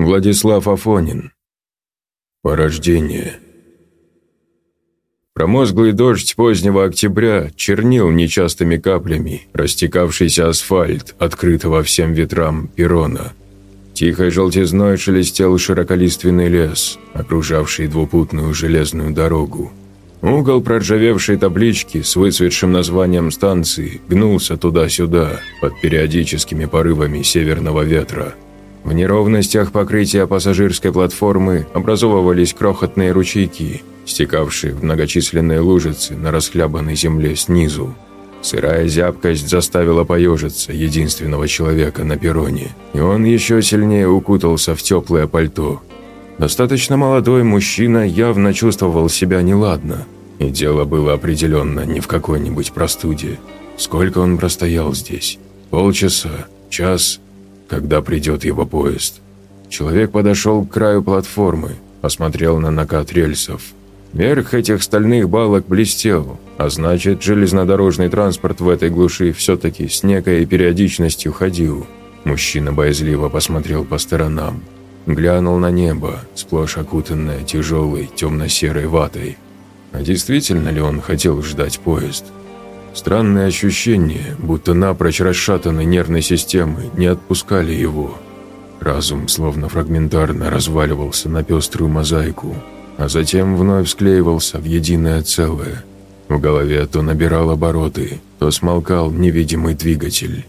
Владислав Афонин. Порождение. Промозглый дождь позднего октября чернил нечастыми каплями растекавшийся асфальт, открытого всем ветрам перрона. Тихой желтизной шелестел широколиственный лес, окружавший двупутную железную дорогу. Угол проржавевшей таблички с выцветшим названием станции гнулся туда-сюда под периодическими порывами северного ветра – в неровностях покрытия пассажирской платформы образовывались крохотные ручейки, стекавшие в многочисленные лужицы на расхлябанной земле снизу. Сырая зябкость заставила поежиться единственного человека на перроне, и он еще сильнее укутался в теплое пальто. Достаточно молодой мужчина явно чувствовал себя неладно, и дело было определенно не в какой-нибудь простуде. Сколько он простоял здесь? Полчаса? Час? Когда придет его поезд. Человек подошел к краю платформы, посмотрел на накат рельсов. Верх этих стальных балок блестел, а значит, железнодорожный транспорт в этой глуши все-таки с некой периодичностью ходил. Мужчина боязливо посмотрел по сторонам. Глянул на небо, сплошь окутанное тяжелой темно-серой ватой. А действительно ли он хотел ждать поезд? Странные ощущения, будто напрочь расшатанной нервной системы, не отпускали его. Разум словно фрагментарно разваливался на пеструю мозаику, а затем вновь склеивался в единое целое. В голове то набирал обороты, то смолкал невидимый двигатель.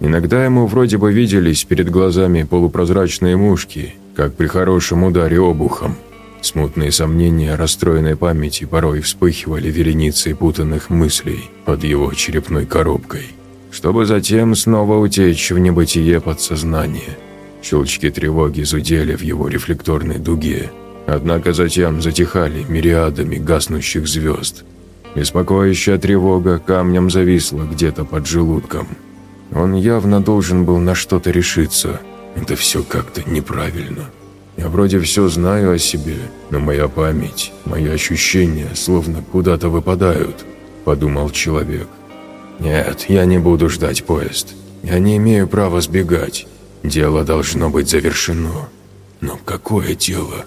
Иногда ему вроде бы виделись перед глазами полупрозрачные мушки, как при хорошем ударе обухом – Смутные сомнения расстроенной памяти порой вспыхивали вереницей путанных мыслей под его черепной коробкой, чтобы затем снова утечь в небытие подсознания. Щелчки тревоги зудели в его рефлекторной дуге, однако затем затихали мириадами гаснущих звезд. Беспокоящая тревога камнем зависла где-то под желудком. Он явно должен был на что-то решиться. Это все как-то неправильно. Я вроде все знаю о себе, но моя память, мои ощущения словно куда-то выпадают», – подумал человек. «Нет, я не буду ждать поезд. Я не имею права сбегать. Дело должно быть завершено. Но какое дело?»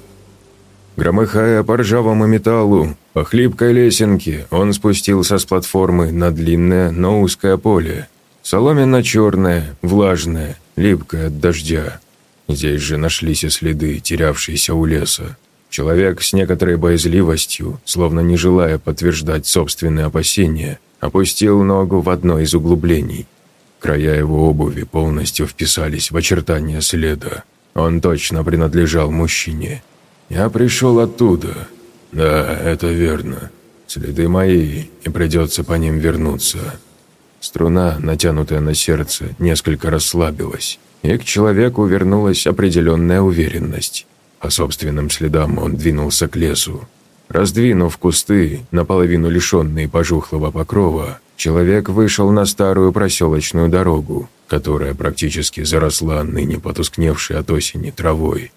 Громыхая по ржавому металлу, по хлипкой лесенке, он спустился с платформы на длинное, но узкое поле. Соломенно-черное, влажное, липкое от дождя. Здесь же нашлись и следы, терявшиеся у леса. Человек с некоторой боязливостью, словно не желая подтверждать собственные опасения, опустил ногу в одно из углублений. Края его обуви полностью вписались в очертания следа. Он точно принадлежал мужчине. «Я пришел оттуда». «Да, это верно. Следы мои, и придется по ним вернуться». Струна, натянутая на сердце, несколько расслабилась и к человеку вернулась определенная уверенность. По собственным следам он двинулся к лесу. Раздвинув кусты, наполовину лишенные пожухлого покрова, человек вышел на старую проселочную дорогу, которая практически заросла ныне потускневшей от осени травой.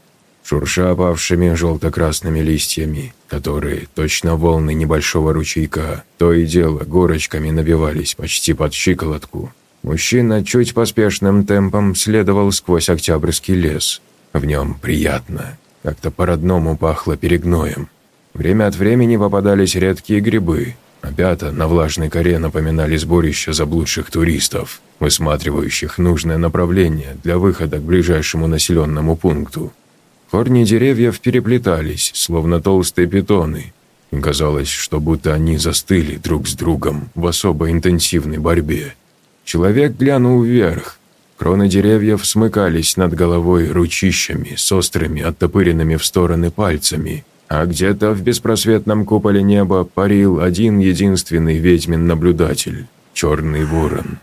Шурша опавшими желто-красными листьями, которые, точно волны небольшого ручейка, то и дело горочками набивались почти под щиколотку, Мужчина чуть поспешным темпом следовал сквозь октябрьский лес. В нем приятно, как-то по-родному пахло перегноем. Время от времени попадались редкие грибы, а пята на влажной коре напоминали сборище заблудших туристов, высматривающих нужное направление для выхода к ближайшему населенному пункту. Корни деревьев переплетались, словно толстые питоны, казалось, что будто они застыли друг с другом в особо интенсивной борьбе. Человек глянул вверх. Кроны деревьев смыкались над головой ручищами с острыми, оттопыренными в стороны пальцами, а где-то в беспросветном куполе неба парил один единственный ведьмин-наблюдатель – черный ворон.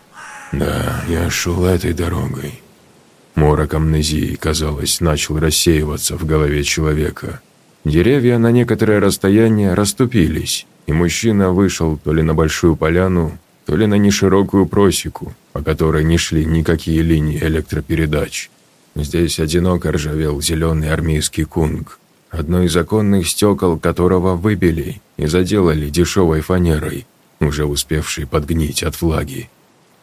Да, я шел этой дорогой. Морок амнезии, казалось, начал рассеиваться в голове человека. Деревья на некоторое расстояние расступились, и мужчина вышел то ли на большую поляну, то ли на неширокую просеку, по которой не шли никакие линии электропередач. Здесь одиноко ржавел зеленый армейский кунг, одно из законных стекол которого выбили и заделали дешевой фанерой, уже успевшей подгнить от влаги.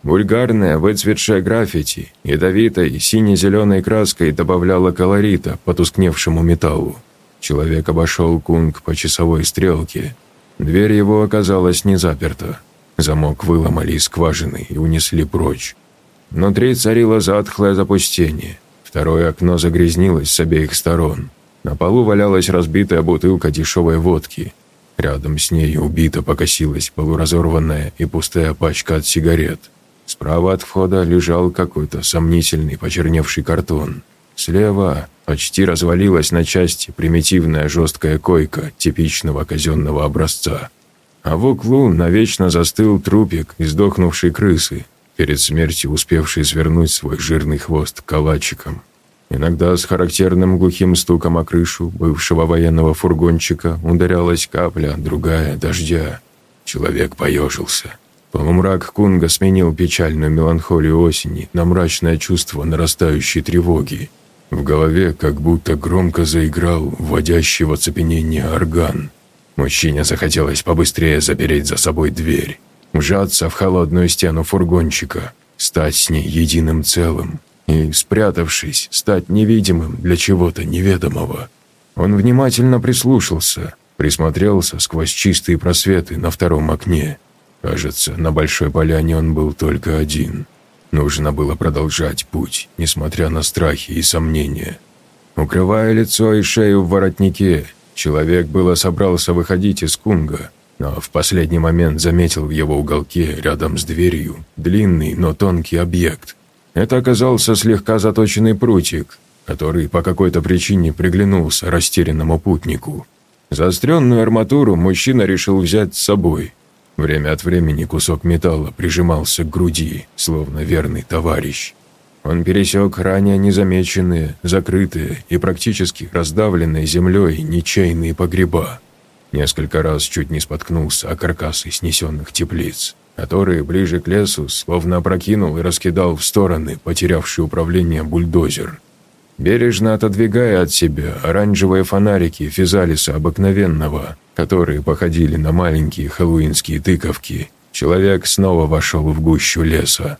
Вульгарная, выцветшая граффити, ядовитой сине-зеленой краской добавляла колорита потускневшему металлу. Человек обошел Кунг по часовой стрелке. Дверь его оказалась не заперта. Замок выломали из скважины и унесли прочь. Внутри царило затхлое запустение. Второе окно загрязнилось с обеих сторон. На полу валялась разбитая бутылка дешевой водки. Рядом с ней убито покосилась полуразорванная и пустая пачка от сигарет. Справа от входа лежал какой-то сомнительный почерневший картон. Слева почти развалилась на части примитивная жесткая койка типичного казенного образца. А в углу навечно застыл трупик издохнувшей крысы, перед смертью успевший свернуть свой жирный хвост калачиком. Иногда с характерным глухим стуком о крышу бывшего военного фургончика ударялась капля, другая, дождя. Человек поежился. Полумрак Кунга сменил печальную меланхолию осени на мрачное чувство нарастающей тревоги. В голове как будто громко заиграл вводящий в оцепенение орган. Мужчине захотелось побыстрее запереть за собой дверь, вжаться в холодную стену фургончика, стать с ней единым целым и, спрятавшись, стать невидимым для чего-то неведомого. Он внимательно прислушался, присмотрелся сквозь чистые просветы на втором окне. Кажется, на Большой Поляне он был только один. Нужно было продолжать путь, несмотря на страхи и сомнения. Укрывая лицо и шею в воротнике, человек было собрался выходить из кунга, но в последний момент заметил в его уголке, рядом с дверью, длинный, но тонкий объект. Это оказался слегка заточенный прутик, который по какой-то причине приглянулся растерянному путнику. Заостренную арматуру мужчина решил взять с собой. Время от времени кусок металла прижимался к груди, словно верный товарищ. Он пересек ранее незамеченные, закрытые и практически раздавленные землей ничейные погреба. Несколько раз чуть не споткнулся о каркасы снесенных теплиц который ближе к лесу словно опрокинул и раскидал в стороны потерявший управление бульдозер. Бережно отодвигая от себя оранжевые фонарики физалиса обыкновенного, которые походили на маленькие хэллоуинские тыковки, человек снова вошел в гущу леса.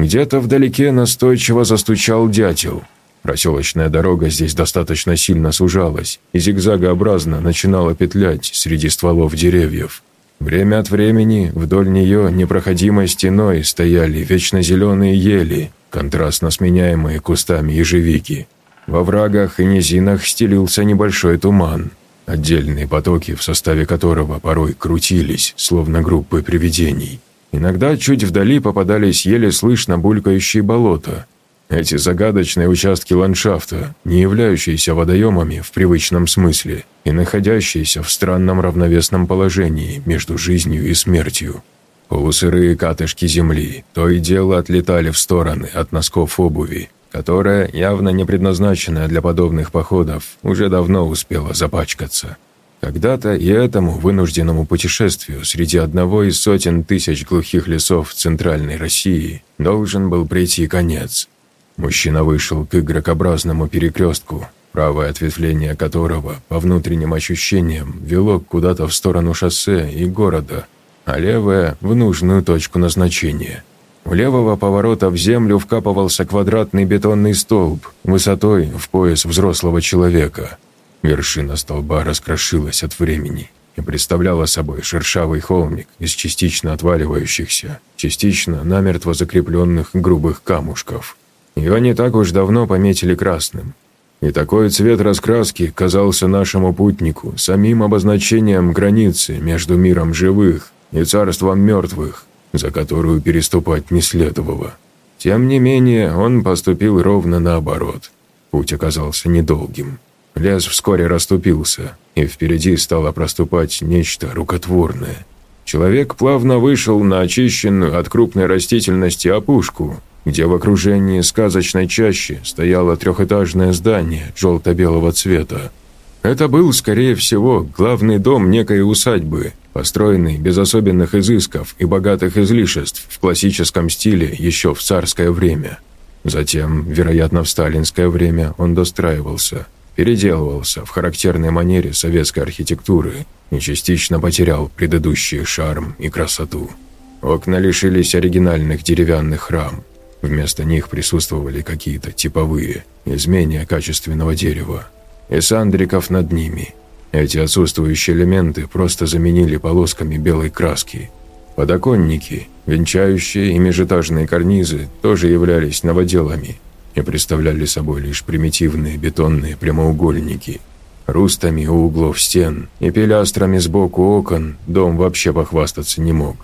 Где-то вдалеке настойчиво застучал дятел. Проселочная дорога здесь достаточно сильно сужалась и зигзагообразно начинала петлять среди стволов деревьев. Время от времени вдоль нее непроходимой стеной стояли вечно зеленые ели, контрастно сменяемые кустами ежевики. Во врагах и низинах стелился небольшой туман, отдельные потоки, в составе которого порой крутились, словно группы привидений. Иногда чуть вдали попадались еле слышно булькающие болота – эти загадочные участки ландшафта, не являющиеся водоемами в привычном смысле и находящиеся в странном равновесном положении между жизнью и смертью. Полусырые катышки земли то и дело отлетали в стороны от носков обуви, которая, явно не предназначенная для подобных походов, уже давно успела запачкаться. Когда-то и этому вынужденному путешествию среди одного из сотен тысяч глухих лесов Центральной России должен был прийти конец – Мужчина вышел к игрокообразному перекрестку, правое ответвление которого, по внутренним ощущениям, вело куда-то в сторону шоссе и города, а левое – в нужную точку назначения. У левого поворота в землю вкапывался квадратный бетонный столб высотой в пояс взрослого человека. Вершина столба раскрошилась от времени и представляла собой шершавый холмик из частично отваливающихся, частично намертво закрепленных грубых камушков – ее не так уж давно пометили красным. И такой цвет раскраски казался нашему путнику самим обозначением границы между миром живых и царством мертвых, за которую переступать не следовало. Тем не менее, он поступил ровно наоборот. Путь оказался недолгим. Лес вскоре расступился, и впереди стало проступать нечто рукотворное. Человек плавно вышел на очищенную от крупной растительности опушку, где в окружении сказочной чащи стояло трехэтажное здание желто-белого цвета. Это был, скорее всего, главный дом некой усадьбы, построенный без особенных изысков и богатых излишеств в классическом стиле еще в царское время. Затем, вероятно, в сталинское время он достраивался, переделывался в характерной манере советской архитектуры и частично потерял предыдущий шарм и красоту. Окна лишились оригинальных деревянных рам. Вместо них присутствовали какие-то типовые, из менее качественного дерева. И сандриков над ними. Эти отсутствующие элементы просто заменили полосками белой краски. Подоконники, венчающие и межэтажные карнизы тоже являлись новоделами и представляли собой лишь примитивные бетонные прямоугольники. Рустами у углов стен и пилястрами сбоку окон дом вообще похвастаться не мог.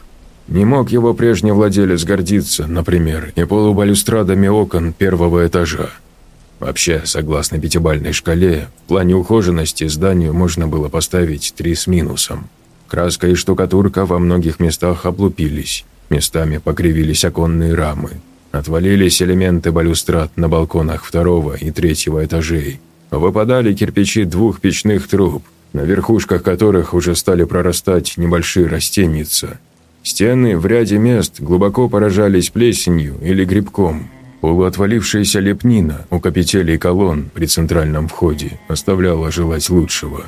Не мог его прежний владелец гордиться, например, и полубалюстрадами окон первого этажа. Вообще, согласно пятибальной шкале, в плане ухоженности зданию можно было поставить три с минусом. Краска и штукатурка во многих местах облупились, местами покривились оконные рамы, отвалились элементы балюстрад на балконах второго и третьего этажей, выпадали кирпичи двух печных труб, на верхушках которых уже стали прорастать небольшие растеница – Стены в ряде мест глубоко поражались плесенью или грибком. Полуотвалившаяся лепнина у капителей колонн при центральном входе оставляла желать лучшего.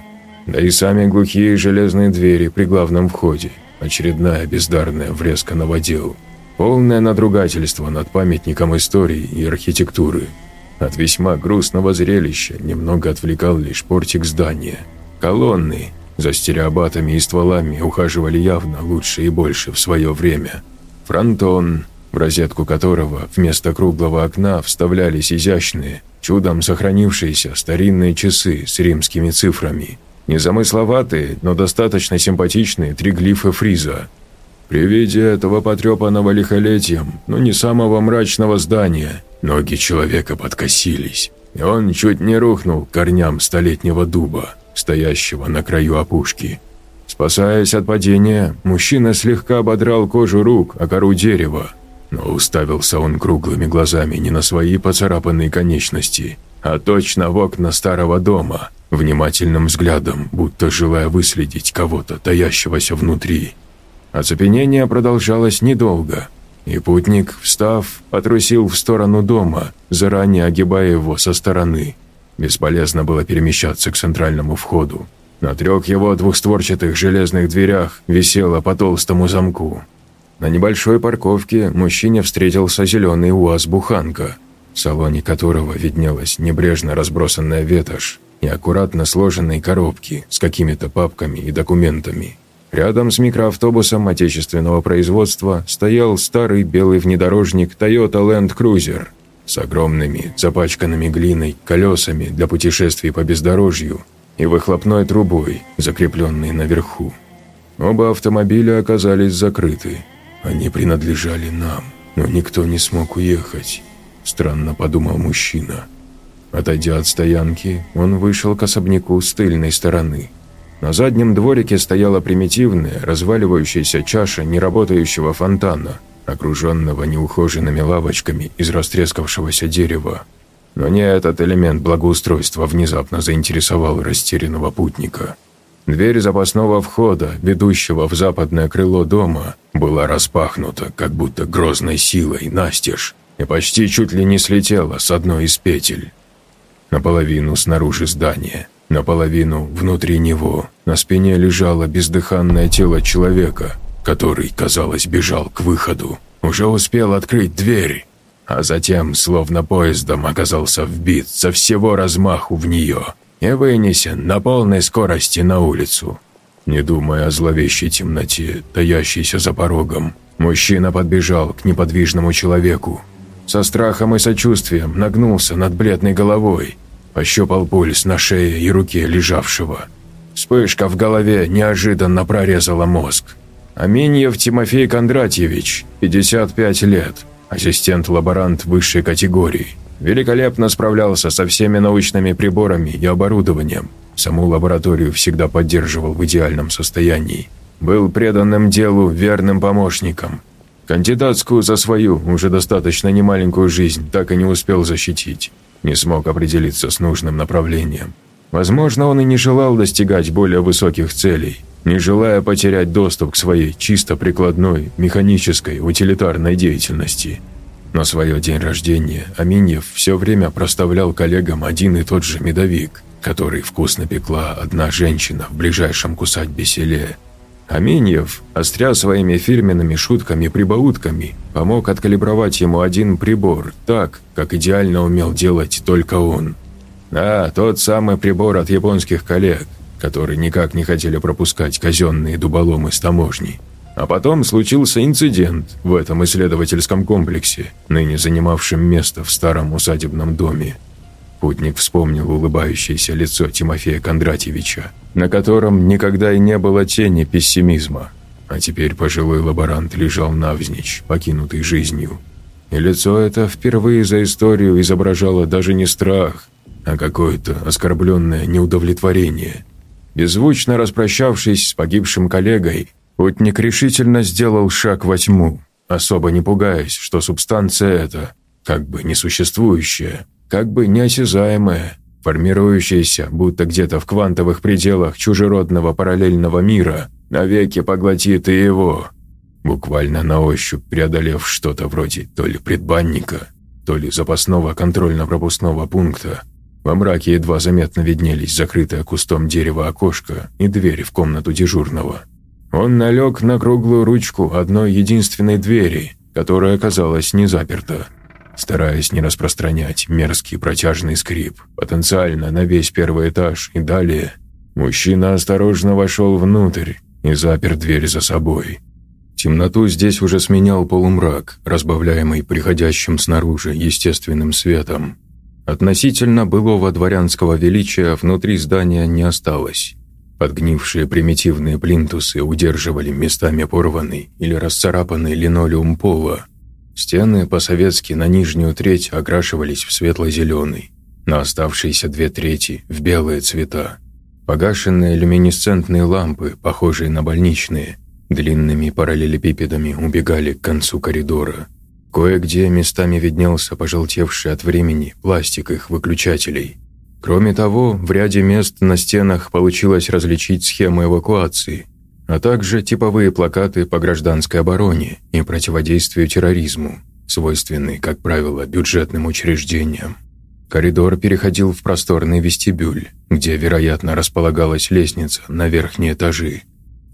Да и сами глухие железные двери при главном входе. Очередная бездарная врезка новодел. Полное надругательство над памятником истории и архитектуры. От весьма грустного зрелища немного отвлекал лишь портик здания. Колонны, за стереобатами и стволами ухаживали явно лучше и больше в свое время. Фронтон, в розетку которого вместо круглого окна вставлялись изящные, чудом сохранившиеся старинные часы с римскими цифрами. Незамысловатые, но достаточно симпатичные три глифа фриза. При виде этого потрепанного лихолетием, но не самого мрачного здания, ноги человека подкосились, и он чуть не рухнул к корням столетнего дуба стоящего на краю опушки. Спасаясь от падения, мужчина слегка ободрал кожу рук о кору дерева, но уставился он круглыми глазами не на свои поцарапанные конечности, а точно в окна старого дома, внимательным взглядом, будто желая выследить кого-то, таящегося внутри. Оцепенение продолжалось недолго, и путник, встав, потрусил в сторону дома, заранее огибая его со стороны – Бесполезно было перемещаться к центральному входу. На трех его двухстворчатых железных дверях висело по толстому замку. На небольшой парковке мужчине встретился зеленый УАЗ-буханка, в салоне которого виднелась небрежно разбросанная ветошь и аккуратно сложенные коробки с какими-то папками и документами. Рядом с микроавтобусом отечественного производства стоял старый белый внедорожник Toyota Land Cruiser – с огромными, запачканными глиной, колесами для путешествий по бездорожью и выхлопной трубой, закрепленной наверху. Оба автомобиля оказались закрыты. Они принадлежали нам, но никто не смог уехать, странно подумал мужчина. Отойдя от стоянки, он вышел к особняку с тыльной стороны. На заднем дворике стояла примитивная, разваливающаяся чаша неработающего фонтана – окруженного неухоженными лавочками из растрескавшегося дерева. Но не этот элемент благоустройства внезапно заинтересовал растерянного путника. Дверь запасного входа, ведущего в западное крыло дома, была распахнута, как будто грозной силой, настежь, и почти чуть ли не слетела с одной из петель. Наполовину снаружи здания, наполовину внутри него, на спине лежало бездыханное тело человека – который, казалось, бежал к выходу, уже успел открыть дверь, а затем, словно поездом, оказался вбит со всего размаху в нее и вынесен на полной скорости на улицу. Не думая о зловещей темноте, таящейся за порогом, мужчина подбежал к неподвижному человеку. Со страхом и сочувствием нагнулся над бледной головой, пощупал пульс на шее и руке лежавшего. Вспышка в голове неожиданно прорезала мозг. Аменьев Тимофей Кондратьевич, 55 лет, ассистент-лаборант высшей категории. Великолепно справлялся со всеми научными приборами и оборудованием. Саму лабораторию всегда поддерживал в идеальном состоянии. Был преданным делу верным помощником. Кандидатскую за свою, уже достаточно немаленькую жизнь, так и не успел защитить. Не смог определиться с нужным направлением. Возможно, он и не желал достигать более высоких целей, не желая потерять доступ к своей чисто прикладной, механической, утилитарной деятельности. На свое день рождения Аминьев все время проставлял коллегам один и тот же медовик, который вкусно пекла одна женщина в ближайшем кусать селе. Аменьев, остря своими фирменными шутками-прибаутками, помог откалибровать ему один прибор так, как идеально умел делать только он. Да, тот самый прибор от японских коллег, которые никак не хотели пропускать казенные дуболомы с таможни. А потом случился инцидент в этом исследовательском комплексе, ныне занимавшем место в старом усадебном доме. Путник вспомнил улыбающееся лицо Тимофея Кондратьевича, на котором никогда и не было тени пессимизма. А теперь пожилой лаборант лежал навзничь, покинутый жизнью. И лицо это впервые за историю изображало даже не страх, а какое-то оскорбленное неудовлетворение. Беззвучно распрощавшись с погибшим коллегой, Путник решительно сделал шаг во тьму, особо не пугаясь, что субстанция эта, как бы несуществующая, как бы неосязаемая, формирующаяся, будто где-то в квантовых пределах чужеродного параллельного мира, навеки поглотит и его, буквально на ощупь преодолев что-то вроде то ли предбанника, то ли запасного контрольно-пропускного пункта. Во мраке едва заметно виднелись закрытое кустом дерева окошко и двери в комнату дежурного. Он налег на круглую ручку одной единственной двери, которая оказалась не заперта, стараясь не распространять мерзкий протяжный скрип, потенциально на весь первый этаж и далее. Мужчина осторожно вошел внутрь и запер дверь за собой. Темноту здесь уже сменял полумрак, разбавляемый приходящим снаружи естественным светом. Относительно былого дворянского величия внутри здания не осталось. Подгнившие примитивные плинтусы удерживали местами порванный или расцарапанный линолеум пола. Стены по-советски на нижнюю треть окрашивались в светло-зеленый, на оставшиеся две трети – в белые цвета. Погашенные люминесцентные лампы, похожие на больничные, длинными параллелепипедами убегали к концу коридора. Кое-где местами виднелся пожелтевший от времени пластик их выключателей – Кроме того, в ряде мест на стенах получилось различить схемы эвакуации, а также типовые плакаты по гражданской обороне и противодействию терроризму, свойственные, как правило, бюджетным учреждениям. Коридор переходил в просторный вестибюль, где, вероятно, располагалась лестница на верхние этажи.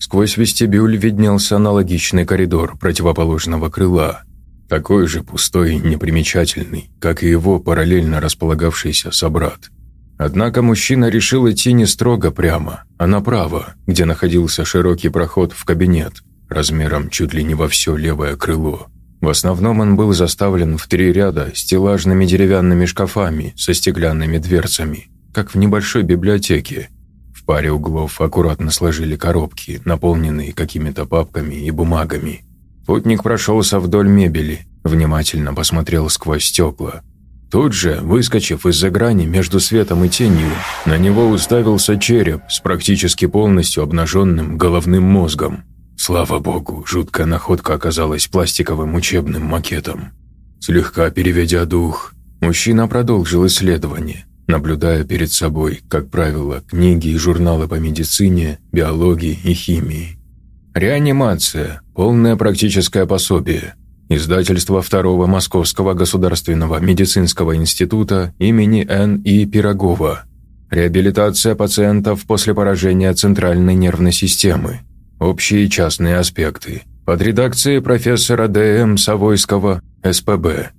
Сквозь вестибюль виднелся аналогичный коридор противоположного крыла, такой же пустой и непримечательный, как и его параллельно располагавшийся собрат. Однако мужчина решил идти не строго прямо, а направо, где находился широкий проход в кабинет, размером чуть ли не во все левое крыло. В основном он был заставлен в три ряда стеллажными деревянными шкафами со стеклянными дверцами, как в небольшой библиотеке. В паре углов аккуратно сложили коробки, наполненные какими-то папками и бумагами. Путник прошелся вдоль мебели, внимательно посмотрел сквозь стекла – Тут же, выскочив из-за грани между светом и тенью, на него уставился череп с практически полностью обнаженным головным мозгом. Слава богу, жуткая находка оказалась пластиковым учебным макетом. Слегка переведя дух, мужчина продолжил исследование, наблюдая перед собой, как правило, книги и журналы по медицине, биологии и химии. Реанимация, полное практическое пособие – Издательство Второго Московского государственного медицинского института имени Н.И. Пирогова. Реабилитация пациентов после поражения центральной нервной системы. Общие и частные аспекты. Под редакцией профессора Д.М. Савойского, СПБ.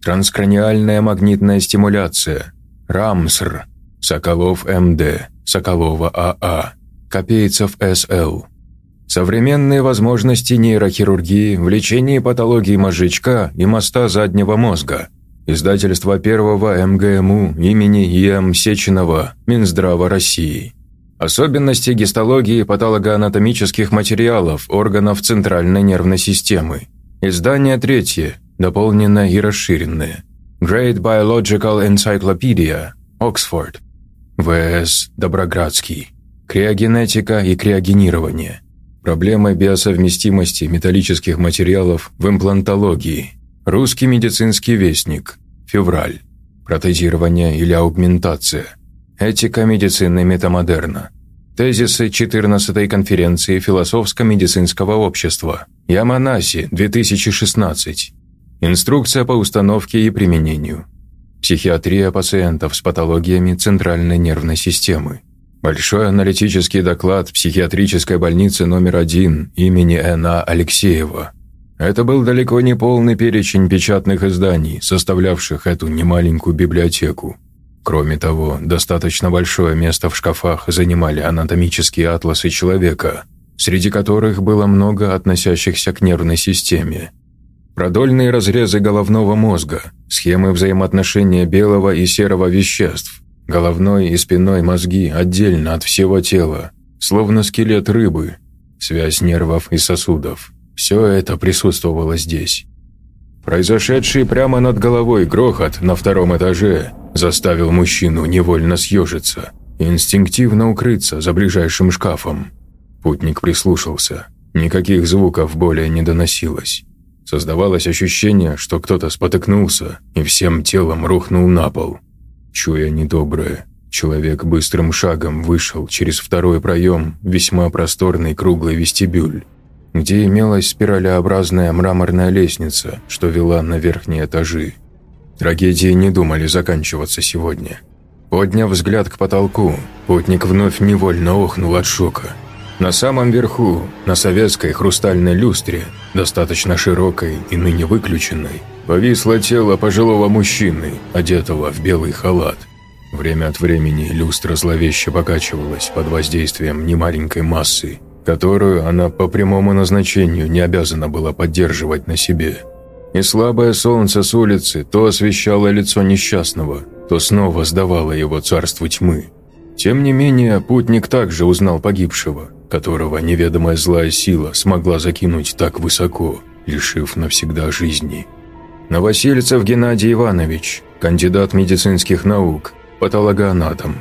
Транскраниальная магнитная стимуляция. РАМСР. Соколов М.Д. Соколова А.А. Копейцев С.Л. Современные возможности нейрохирургии в лечении патологии мозжечка и моста заднего мозга. Издательство первого МГМУ имени Е.М. Сеченова Минздрава России. Особенности гистологии патологоанатомических материалов органов центральной нервной системы. Издание третье, дополненное и расширенное. Great Biological Encyclopedia, Оксфорд. В.С. Доброградский. Криогенетика и криогенирование. Проблема биосовместимости металлических материалов в имплантологии. Русский медицинский вестник. Февраль. Протезирование или аугментация. Этика медицины метамодерна. Тезисы 14-й конференции философско-медицинского общества. Яманаси, 2016. Инструкция по установке и применению. Психиатрия пациентов с патологиями центральной нервной системы. Большой аналитический доклад психиатрической больницы номер один имени Н.А. Алексеева. Это был далеко не полный перечень печатных изданий, составлявших эту немаленькую библиотеку. Кроме того, достаточно большое место в шкафах занимали анатомические атласы человека, среди которых было много относящихся к нервной системе. Продольные разрезы головного мозга, схемы взаимоотношения белого и серого веществ, головной и спинной мозги отдельно от всего тела, словно скелет рыбы, связь нервов и сосудов. Все это присутствовало здесь. Произошедший прямо над головой грохот на втором этаже заставил мужчину невольно съежиться и инстинктивно укрыться за ближайшим шкафом. Путник прислушался. Никаких звуков более не доносилось. Создавалось ощущение, что кто-то спотыкнулся и всем телом рухнул на пол. Чуя недоброе, человек быстрым шагом вышел через второй проем весьма просторный круглый вестибюль, где имелась спиралеобразная мраморная лестница, что вела на верхние этажи. Трагедии не думали заканчиваться сегодня. Подняв взгляд к потолку, путник вновь невольно охнул от шока – на самом верху, на советской хрустальной люстре, достаточно широкой и ныне выключенной, повисло тело пожилого мужчины, одетого в белый халат. Время от времени люстра зловеще покачивалась под воздействием немаленькой массы, которую она по прямому назначению не обязана была поддерживать на себе. И слабое солнце с улицы то освещало лицо несчастного, то снова сдавало его царству тьмы. Тем не менее, путник также узнал погибшего, которого неведомая злая сила смогла закинуть так высоко, лишив навсегда жизни. Новосельцев Геннадий Иванович, кандидат медицинских наук, патологоанатом.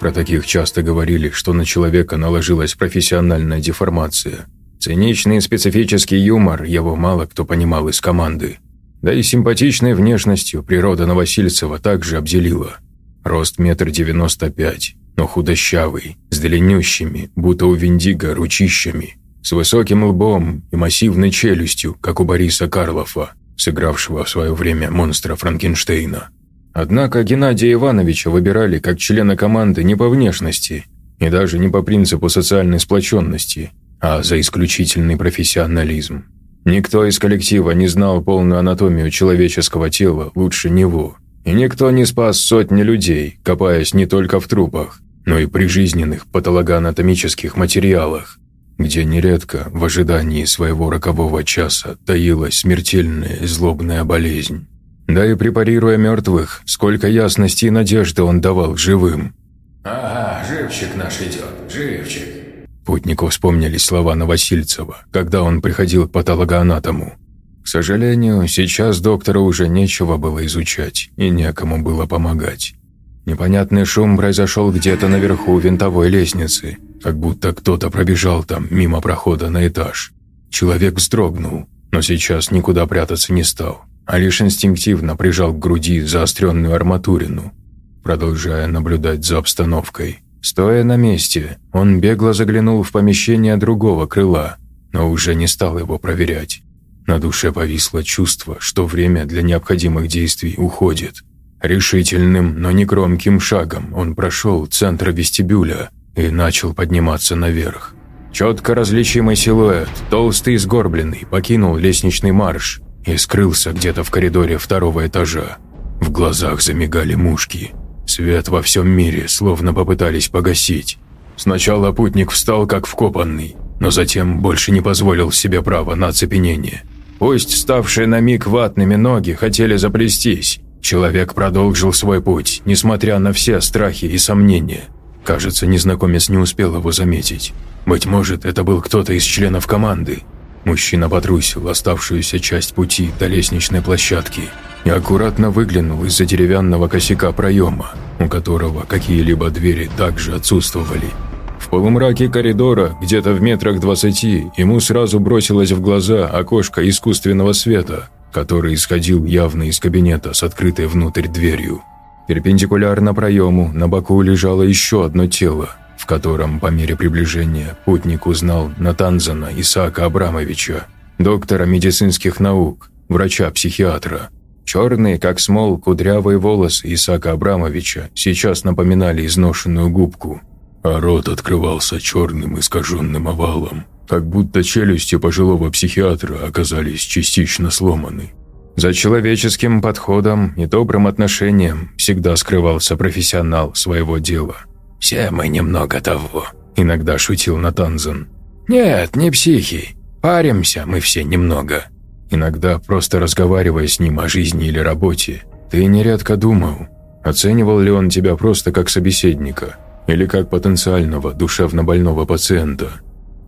Про таких часто говорили, что на человека наложилась профессиональная деформация. Циничный специфический юмор его мало кто понимал из команды. Да и симпатичной внешностью природа Новосильцева также обделила. Рост метр девяносто пять, но худощавый, с длиннющими, будто у Виндиго, ручищами, с высоким лбом и массивной челюстью, как у Бориса Карлова, сыгравшего в свое время монстра Франкенштейна. Однако Геннадия Ивановича выбирали как члена команды не по внешности и даже не по принципу социальной сплоченности, а за исключительный профессионализм. Никто из коллектива не знал полную анатомию человеческого тела лучше него, и никто не спас сотни людей, копаясь не только в трупах, но и при жизненных патологоанатомических материалах, где нередко в ожидании своего рокового часа таилась смертельная злобная болезнь. Да и препарируя мертвых, сколько ясности и надежды он давал живым. «Ага, живчик наш идет, живчик». Путнику вспомнились слова Новосильцева, когда он приходил к патологоанатому. К сожалению, сейчас доктору уже нечего было изучать и некому было помогать. Непонятный шум произошел где-то наверху винтовой лестницы, как будто кто-то пробежал там мимо прохода на этаж. Человек вздрогнул, но сейчас никуда прятаться не стал, а лишь инстинктивно прижал к груди заостренную арматурину, продолжая наблюдать за обстановкой. Стоя на месте, он бегло заглянул в помещение другого крыла, но уже не стал его проверять. На душе повисло чувство, что время для необходимых действий уходит – Решительным, но не громким шагом он прошел центр вестибюля и начал подниматься наверх. Четко различимый силуэт, толстый и сгорбленный, покинул лестничный марш и скрылся где-то в коридоре второго этажа. В глазах замигали мушки. Свет во всем мире словно попытались погасить. Сначала путник встал как вкопанный, но затем больше не позволил себе права на оцепенение. Пусть ставшие на миг ватными ноги хотели заплестись, Человек продолжил свой путь, несмотря на все страхи и сомнения. Кажется, незнакомец не успел его заметить. Быть может, это был кто-то из членов команды. Мужчина потрусил оставшуюся часть пути до лестничной площадки и аккуратно выглянул из-за деревянного косяка проема, у которого какие-либо двери также отсутствовали. В полумраке коридора, где-то в метрах двадцати, ему сразу бросилось в глаза окошко искусственного света, который исходил явно из кабинета с открытой внутрь дверью. Перпендикулярно проему на боку лежало еще одно тело, в котором по мере приближения путник узнал Натанзана Исаака Абрамовича, доктора медицинских наук, врача-психиатра. Черные, как смол, кудрявые волосы Исаака Абрамовича сейчас напоминали изношенную губку. а рот открывался черным искаженным овалом, как будто челюсти пожилого психиатра оказались частично сломаны. За человеческим подходом и добрым отношением всегда скрывался профессионал своего дела. «Все мы немного того», – иногда шутил Натанзен. «Нет, не психи. Паримся мы все немного». Иногда, просто разговаривая с ним о жизни или работе, ты нередко думал, оценивал ли он тебя просто как собеседника или как потенциального душевно больного пациента.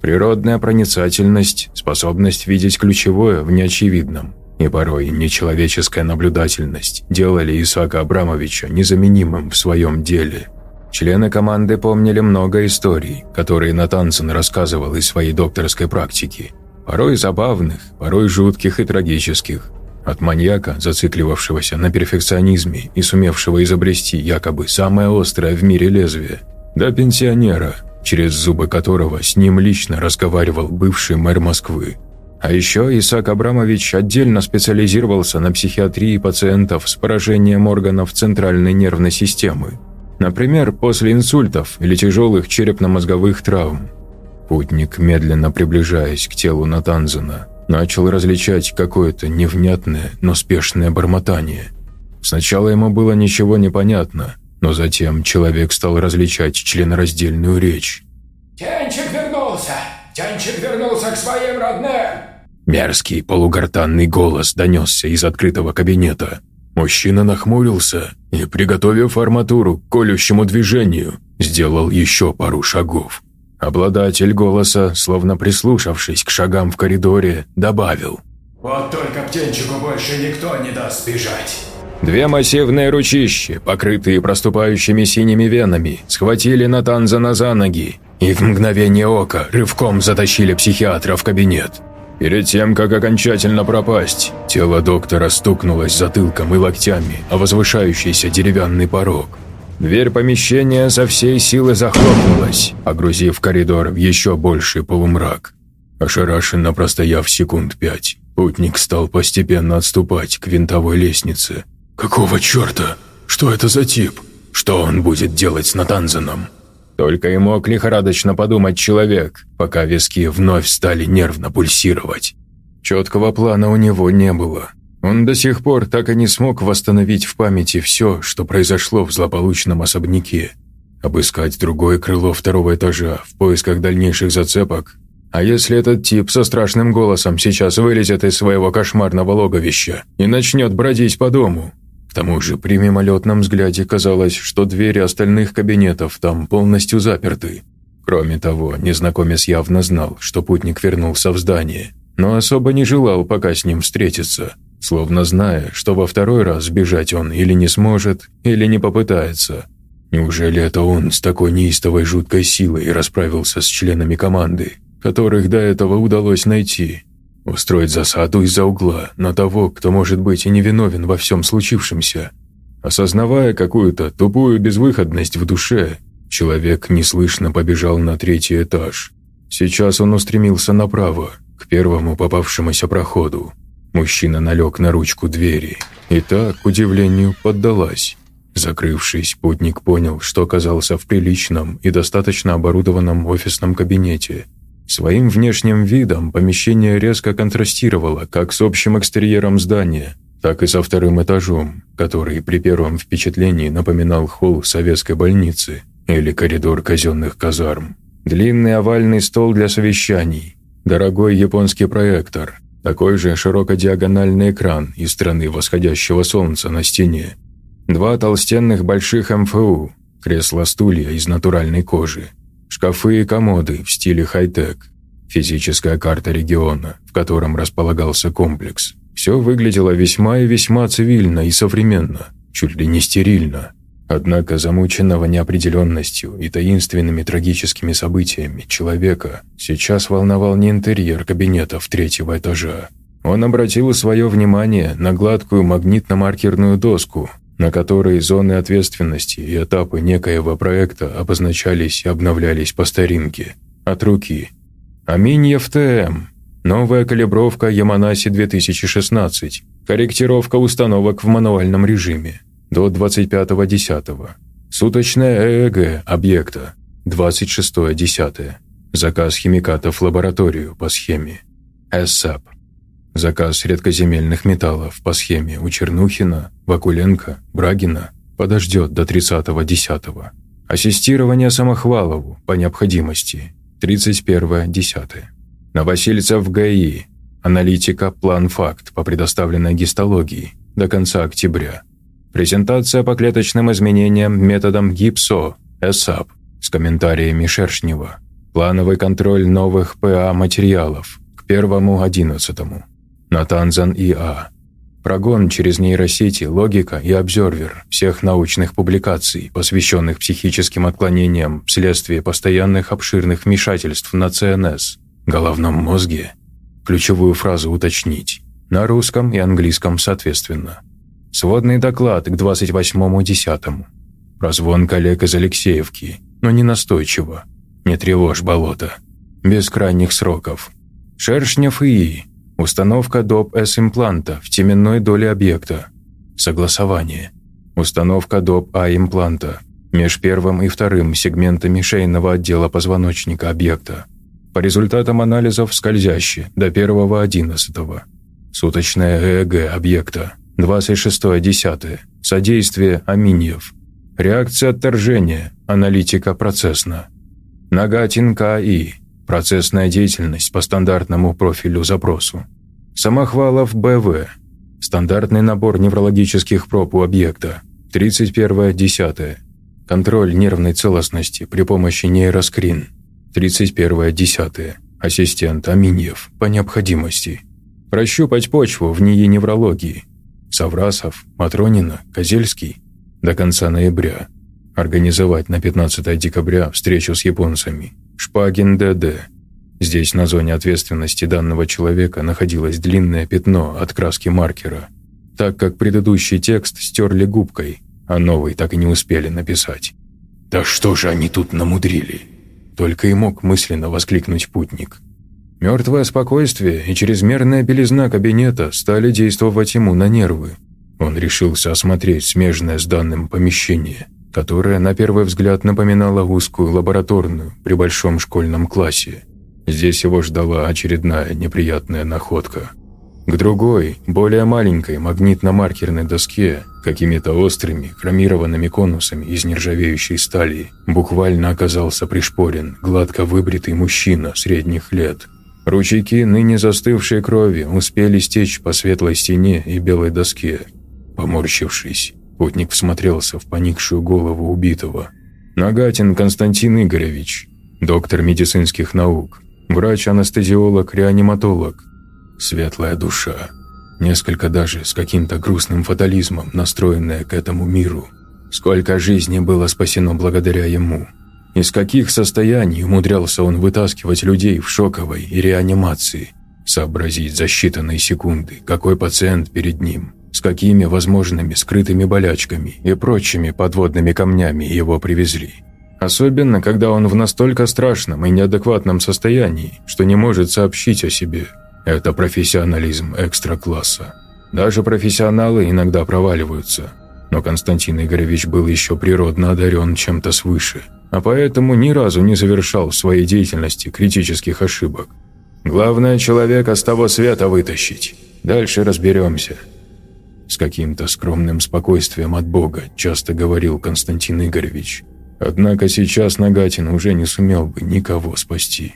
Природная проницательность, способность видеть ключевое в неочевидном и порой нечеловеческая наблюдательность делали Исаака Абрамовича незаменимым в своем деле. Члены команды помнили много историй, которые Натансон рассказывал из своей докторской практики. Порой забавных, порой жутких и трагических. От маньяка, зацикливавшегося на перфекционизме и сумевшего изобрести якобы самое острое в мире лезвие, до пенсионера, через зубы которого с ним лично разговаривал бывший мэр Москвы. А еще Исаак Абрамович отдельно специализировался на психиатрии пациентов с поражением органов центральной нервной системы. Например, после инсультов или тяжелых черепно-мозговых травм. Путник, медленно приближаясь к телу Натанзена, начал различать какое-то невнятное, но спешное бормотание. Сначала ему было ничего не понятно, но затем человек стал различать членораздельную речь. «Тянчик вернулся! Тянчик вернулся к своим родным!» Мерзкий полугортанный голос донесся из открытого кабинета. Мужчина нахмурился и, приготовив арматуру к колющему движению, сделал еще пару шагов. Обладатель голоса, словно прислушавшись к шагам в коридоре, добавил. «Вот только птенчику больше никто не даст бежать!» Две массивные ручищи, покрытые проступающими синими венами, схватили Натанзана за ноги и в мгновение ока рывком затащили психиатра в кабинет. Перед тем, как окончательно пропасть, тело доктора стукнулось затылком и локтями о возвышающийся деревянный порог. Дверь помещения со всей силы захлопнулась, погрузив коридор в еще больший полумрак. Ошарашенно простояв секунд пять, путник стал постепенно отступать к винтовой лестнице. «Какого черта? Что это за тип? Что он будет делать с Натанзеном?» Только и мог лихорадочно подумать человек, пока виски вновь стали нервно пульсировать. Четкого плана у него не было. Он до сих пор так и не смог восстановить в памяти все, что произошло в злополучном особняке. Обыскать другое крыло второго этажа в поисках дальнейших зацепок. А если этот тип со страшным голосом сейчас вылезет из своего кошмарного логовища и начнет бродить по дому, тому же при мимолетном взгляде казалось, что двери остальных кабинетов там полностью заперты. Кроме того, незнакомец явно знал, что путник вернулся в здание, но особо не желал пока с ним встретиться, словно зная, что во второй раз сбежать он или не сможет, или не попытается. Неужели это он с такой неистовой жуткой силой расправился с членами команды, которых до этого удалось найти? Устроить засаду из-за угла на того, кто может быть и невиновен во всем случившемся. Осознавая какую-то тупую безвыходность в душе, человек неслышно побежал на третий этаж. Сейчас он устремился направо, к первому попавшемуся проходу. Мужчина налег на ручку двери, и та, к удивлению, поддалась. Закрывшись, путник понял, что оказался в приличном и достаточно оборудованном офисном кабинете – Своим внешним видом помещение резко контрастировало как с общим экстерьером здания, так и со вторым этажом, который при первом впечатлении напоминал холл советской больницы или коридор казенных казарм. Длинный овальный стол для совещаний, дорогой японский проектор, такой же широкодиагональный экран из страны восходящего солнца на стене, два толстенных больших МФУ, кресло-стулья из натуральной кожи, Шкафы и комоды в стиле хай-тек. Физическая карта региона, в котором располагался комплекс. Все выглядело весьма и весьма цивильно и современно, чуть ли не стерильно. Однако замученного неопределенностью и таинственными трагическими событиями человека сейчас волновал не интерьер кабинетов третьего этажа. Он обратил свое внимание на гладкую магнитно-маркерную доску, на которой зоны ответственности и этапы некоего проекта обозначались и обновлялись по старинке, от руки. Аминьев ТМ. Новая калибровка Яманаси 2016. Корректировка установок в мануальном режиме. До 25.10. Суточная ЭЭГ объекта. 26.10. Заказ химикатов в лабораторию по схеме. ЭСАП. Заказ редкоземельных металлов по схеме у Чернухина, Вакуленко, Брагина подождет до 30.10. Ассистирование Самохвалову по необходимости. 31.10. Новосельцев ГАИ. Аналитика «План-факт» по предоставленной гистологии до конца октября. Презентация по клеточным изменениям методом ГИПСО, ЭСАП, с комментариями Шершнева. Плановый контроль новых ПА-материалов к 1.11. Натанзан ИА. Прогон через нейросети, логика и обзорвер всех научных публикаций, посвященных психическим отклонениям вследствие постоянных обширных вмешательств на ЦНС, головном мозге. Ключевую фразу уточнить. На русском и английском соответственно. Сводный доклад к 28.10. Прозвон коллег из Алексеевки, но не настойчиво. Не тревожь болото. Без крайних сроков. Шершнев и Установка доп. С-импланта в теменной доле объекта. Согласование. Установка доп. А-импланта меж первым и вторым сегментами шейного отдела позвоночника объекта. По результатам анализов скользящие до 1.11. Суточное ЭЭГ объекта 26.10. Содействие аминьев. Реакция отторжения. Аналитика процессно. Нагатин КИ. Процессная деятельность по стандартному профилю запросу. Самохвалов БВ. Стандартный набор неврологических проб у объекта. 31.10. Контроль нервной целостности при помощи нейроскрин. 31.10. Ассистент Аминьев по необходимости. Прощупать почву в НИИ неврологии. Саврасов, Матронина, Козельский. До конца ноября. Организовать на 15 декабря встречу с японцами. Шпагин ДД. Здесь на зоне ответственности данного человека находилось длинное пятно от краски маркера, так как предыдущий текст стерли губкой, а новый так и не успели написать. «Да что же они тут намудрили?» Только и мог мысленно воскликнуть путник. Мертвое спокойствие и чрезмерная белизна кабинета стали действовать ему на нервы. Он решился осмотреть смежное с данным помещение, которое на первый взгляд напоминало узкую лабораторную при большом школьном классе. Здесь его ждала очередная неприятная находка. К другой, более маленькой магнитно-маркерной доске, какими-то острыми, хромированными конусами из нержавеющей стали, буквально оказался пришпорен гладко выбритый мужчина средних лет. Ручейки, ныне застывшей крови, успели стечь по светлой стене и белой доске. Поморщившись, путник всмотрелся в поникшую голову убитого. Нагатин Константин Игоревич, доктор медицинских наук, врач-анестезиолог, реаниматолог. Светлая душа. Несколько даже с каким-то грустным фатализмом, настроенная к этому миру. Сколько жизней было спасено благодаря ему. Из каких состояний умудрялся он вытаскивать людей в шоковой и реанимации. Сообразить за считанные секунды, какой пациент перед ним, с какими возможными скрытыми болячками и прочими подводными камнями его привезли. Особенно, когда он в настолько страшном и неадекватном состоянии, что не может сообщить о себе. Это профессионализм экстра-класса. Даже профессионалы иногда проваливаются. Но Константин Игоревич был еще природно одарен чем-то свыше, а поэтому ни разу не совершал в своей деятельности критических ошибок. Главное человека с того света вытащить. Дальше разберемся. С каким-то скромным спокойствием от Бога часто говорил Константин Игоревич – Однако сейчас Нагатин уже не сумел бы никого спасти.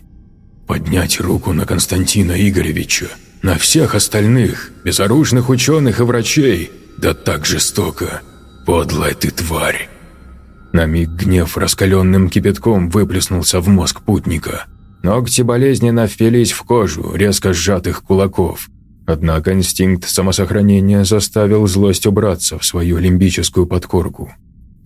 Поднять руку на Константина Игоревича, на всех остальных, безоружных ученых и врачей, да так жестоко. Подлая ты тварь. На миг гнев раскаленным кипятком выплеснулся в мозг путника. Ногти болезненно впились в кожу резко сжатых кулаков. Однако инстинкт самосохранения заставил злость убраться в свою лимбическую подкорку.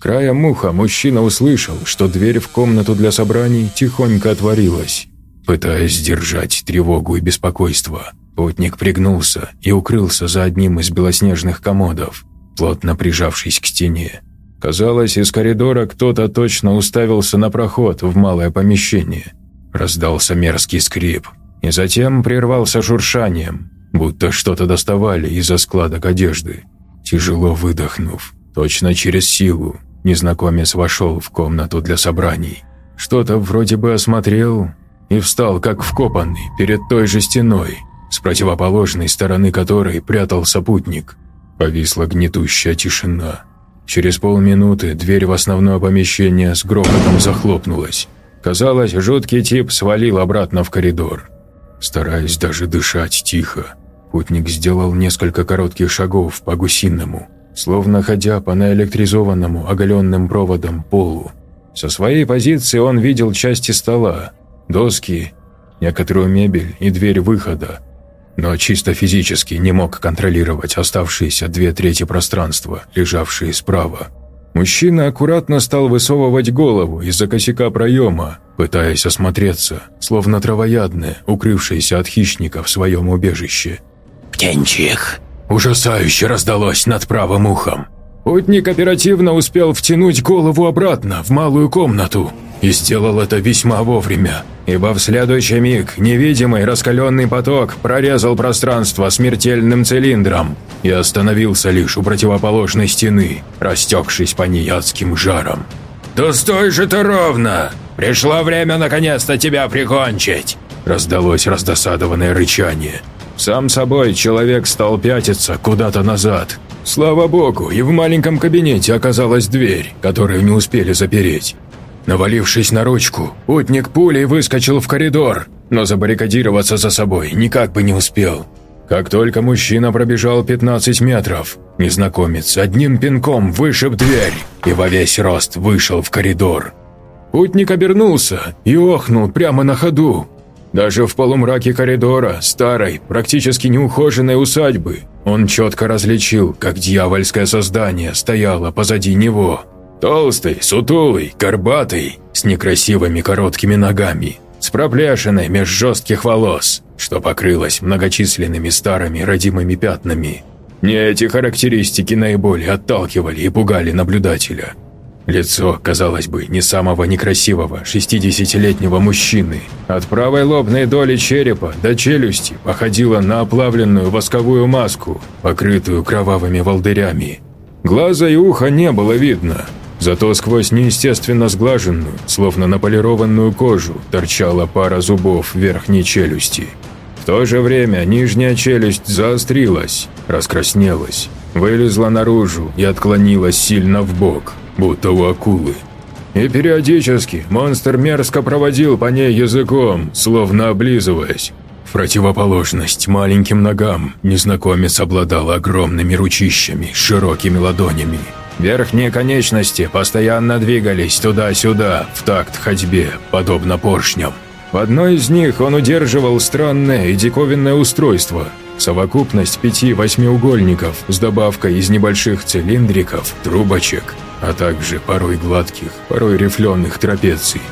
Краем уха мужчина услышал, что дверь в комнату для собраний тихонько отворилась. Пытаясь сдержать тревогу и беспокойство, путник пригнулся и укрылся за одним из белоснежных комодов, плотно прижавшись к стене. Казалось, из коридора кто-то точно уставился на проход в малое помещение. Раздался мерзкий скрип, и затем прервался шуршанием, будто что-то доставали из-за складок одежды. Тяжело выдохнув, точно через силу, Незнакомец вошел в комнату для собраний. что-то вроде бы осмотрел и встал как вкопанный перед той же стеной, с противоположной стороны которой прятался путник. Повисла гнетущая тишина. Через полминуты дверь в основное помещение с грохотом захлопнулась. Казалось, жуткий тип свалил обратно в коридор. Стараясь даже дышать тихо, путник сделал несколько коротких шагов по гусиному, словно ходя по наэлектризованному оголенным проводом полу. Со своей позиции он видел части стола, доски, некоторую мебель и дверь выхода, но чисто физически не мог контролировать оставшиеся две трети пространства, лежавшие справа. Мужчина аккуратно стал высовывать голову из-за косяка проема, пытаясь осмотреться, словно травоядное, укрывшееся от хищника в своем убежище. «Птенчик!» Ужасающе раздалось над правым ухом. Путник оперативно успел втянуть голову обратно в малую комнату и сделал это весьма вовремя, ибо в следующий миг невидимый раскаленный поток прорезал пространство смертельным цилиндром и остановился лишь у противоположной стены, растекшись по ней адским жаром. «Да стой же ты ровно! Пришло время наконец-то тебя прикончить!» Раздалось раздосадованное рычание. Сам собой человек стал пятиться куда-то назад, Слава богу, и в маленьком кабинете оказалась дверь, которую не успели запереть. Навалившись на ручку, путник пулей выскочил в коридор, но забаррикадироваться за собой никак бы не успел. Как только мужчина пробежал 15 метров, незнакомец одним пинком вышиб дверь и во весь рост вышел в коридор. Путник обернулся и охнул прямо на ходу. Даже в полумраке коридора, старой, практически неухоженной усадьбы, он четко различил, как дьявольское создание стояло позади него. Толстый, сутулый, горбатый, с некрасивыми короткими ногами, с проплешиной меж жестких волос, что покрылось многочисленными старыми родимыми пятнами. Не эти характеристики наиболее отталкивали и пугали наблюдателя – Лицо, казалось бы, не самого некрасивого 60-летнего мужчины. От правой лобной доли черепа до челюсти походило на оплавленную восковую маску, покрытую кровавыми волдырями. Глаза и уха не было видно, зато сквозь неестественно сглаженную, словно наполированную кожу, торчала пара зубов верхней челюсти. В то же время нижняя челюсть заострилась, раскраснелась, вылезла наружу и отклонилась сильно в бок – будто у акулы. И периодически монстр мерзко проводил по ней языком, словно облизываясь. В противоположность маленьким ногам незнакомец обладал огромными ручищами широкими ладонями. Верхние конечности постоянно двигались туда-сюда, в такт ходьбе, подобно поршням. В одной из них он удерживал странное и диковинное устройство – Совокупность пяти восьмиугольников с добавкой из небольших цилиндриков, трубочек, а также порой гладких, порой рифленых трапеций.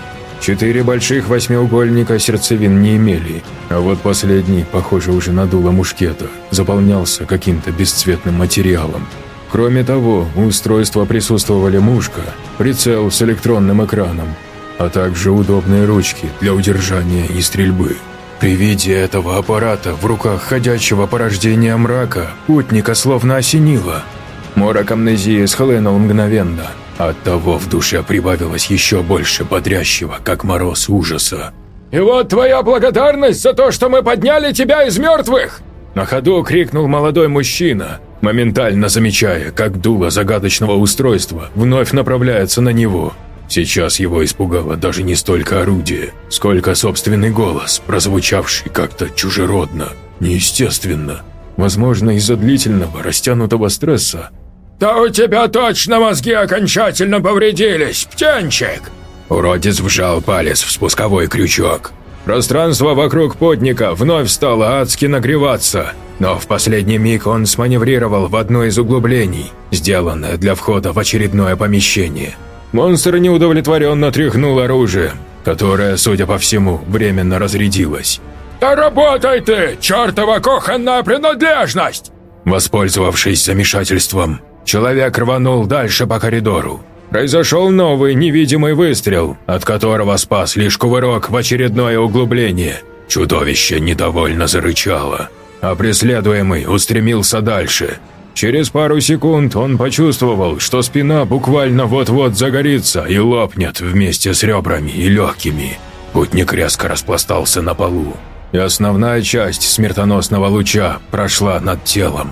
Четыре больших восьмиугольника сердцевин не имели, а вот последний, похоже уже на дуло мушкета, заполнялся каким-то бесцветным материалом. Кроме того, у устройства присутствовали мушка, прицел с электронным экраном, а также удобные ручки для удержания и стрельбы. При виде этого аппарата в руках ходячего порождения мрака путника словно осенило – Морок амнезии схлынул мгновенно. Оттого в душе прибавилось еще больше бодрящего, как мороз ужаса. «И вот твоя благодарность за то, что мы подняли тебя из мертвых!» На ходу крикнул молодой мужчина, моментально замечая, как дуло загадочного устройства вновь направляется на него. Сейчас его испугало даже не столько орудие, сколько собственный голос, прозвучавший как-то чужеродно, неестественно. Возможно, из-за длительного, растянутого стресса «Да у тебя точно мозги окончательно повредились, птенчик!» Уродец вжал палец в спусковой крючок. Пространство вокруг подника вновь стало адски нагреваться, но в последний миг он сманеврировал в одно из углублений, сделанное для входа в очередное помещение. Монстр неудовлетворенно тряхнул оружие, которое, судя по всему, временно разрядилось. «Да работай ты, чертова кухонная принадлежность!» Воспользовавшись замешательством, Человек рванул дальше по коридору. Произошел новый невидимый выстрел, от которого спас лишь кувырок в очередное углубление. Чудовище недовольно зарычало, а преследуемый устремился дальше. Через пару секунд он почувствовал, что спина буквально вот-вот загорится и лопнет вместе с ребрами и легкими. Путник резко распластался на полу, и основная часть смертоносного луча прошла над телом.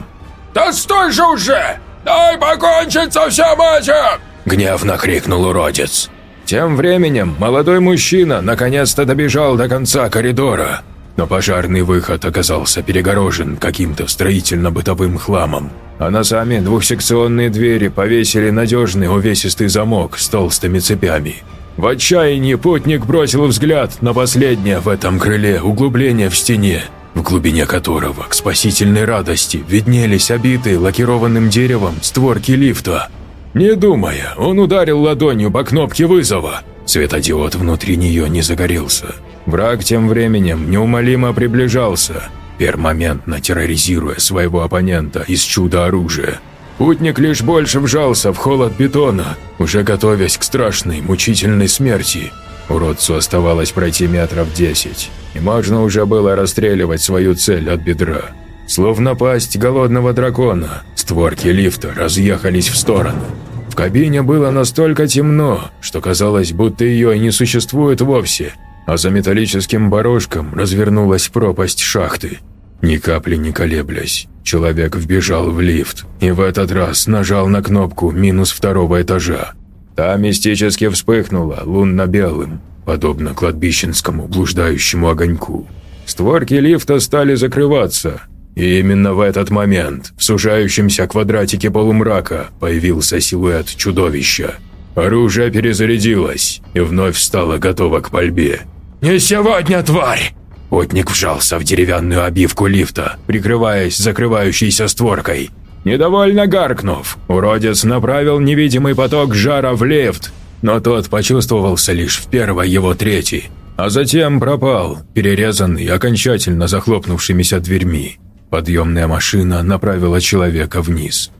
«Да стой же уже! Дай покончить со всем этим!» – гневно крикнул уродец. Тем временем молодой мужчина наконец-то добежал до конца коридора, но пожарный выход оказался перегорожен каким-то строительно-бытовым хламом, а на сами двухсекционные двери повесили надежный увесистый замок с толстыми цепями – в отчаянии путник бросил взгляд на последнее в этом крыле углубление в стене, в глубине которого, к спасительной радости, виднелись обитые лакированным деревом створки лифта. Не думая, он ударил ладонью по кнопке вызова. Светодиод внутри нее не загорелся. Враг тем временем неумолимо приближался, пермоментно терроризируя своего оппонента из чуда-оружия. Путник лишь больше вжался в холод бетона, уже готовясь к страшной, мучительной смерти. Уродцу оставалось пройти метров десять, и можно уже было расстреливать свою цель от бедра. Словно пасть голодного дракона, створки лифта разъехались в стороны. В кабине было настолько темно, что казалось, будто ее и не существует вовсе, а за металлическим барожком развернулась пропасть шахты. Ни капли не колеблясь, человек вбежал в лифт и в этот раз нажал на кнопку минус второго этажа. Та мистически вспыхнула лунно-белым, подобно кладбищенскому блуждающему огоньку. Створки лифта стали закрываться, и именно в этот момент в сужающемся квадратике полумрака появился силуэт чудовища. Оружие перезарядилось и вновь стало готово к пальбе. «Не сегодня, тварь!» Отник вжался в деревянную обивку лифта, прикрываясь закрывающейся створкой. Недовольно гаркнув, уродец направил невидимый поток жара в лифт, но тот почувствовался лишь в первой его трети, а затем пропал, перерезанный окончательно захлопнувшимися дверьми. Подъемная машина направила человека вниз.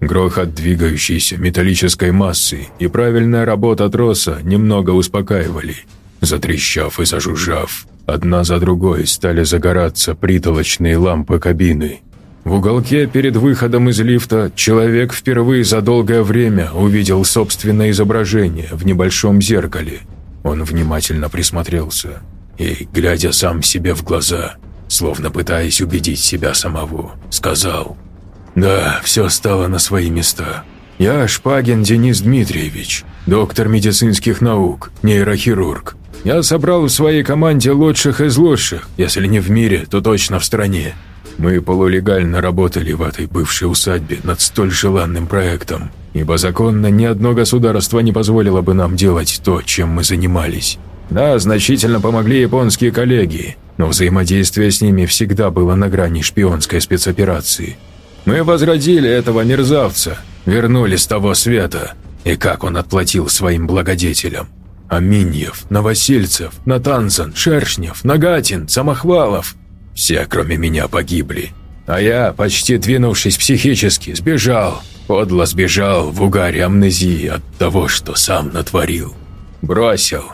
Грохот двигающейся металлической массы и правильная работа троса немного успокаивали. Затрещав и зажужжав, Одна за другой стали загораться притолочные лампы кабины. В уголке перед выходом из лифта человек впервые за долгое время увидел собственное изображение в небольшом зеркале. Он внимательно присмотрелся и, глядя сам себе в глаза, словно пытаясь убедить себя самого, сказал «Да, все стало на свои места. Я Шпагин Денис Дмитриевич, доктор медицинских наук, нейрохирург. Я собрал в своей команде лучших из лучших, если не в мире, то точно в стране. Мы полулегально работали в этой бывшей усадьбе над столь желанным проектом, ибо законно ни одно государство не позволило бы нам делать то, чем мы занимались. Да, значительно помогли японские коллеги, но взаимодействие с ними всегда было на грани шпионской спецоперации. Мы возродили этого мерзавца, вернули с того света, и как он отплатил своим благодетелям. Аминьев, Новосильцев, Натанзан, Шершнев, Нагатин, Самохвалов. Все, кроме меня, погибли. А я, почти двинувшись психически, сбежал. Подло сбежал в угаре амнезии от того, что сам натворил. Бросил.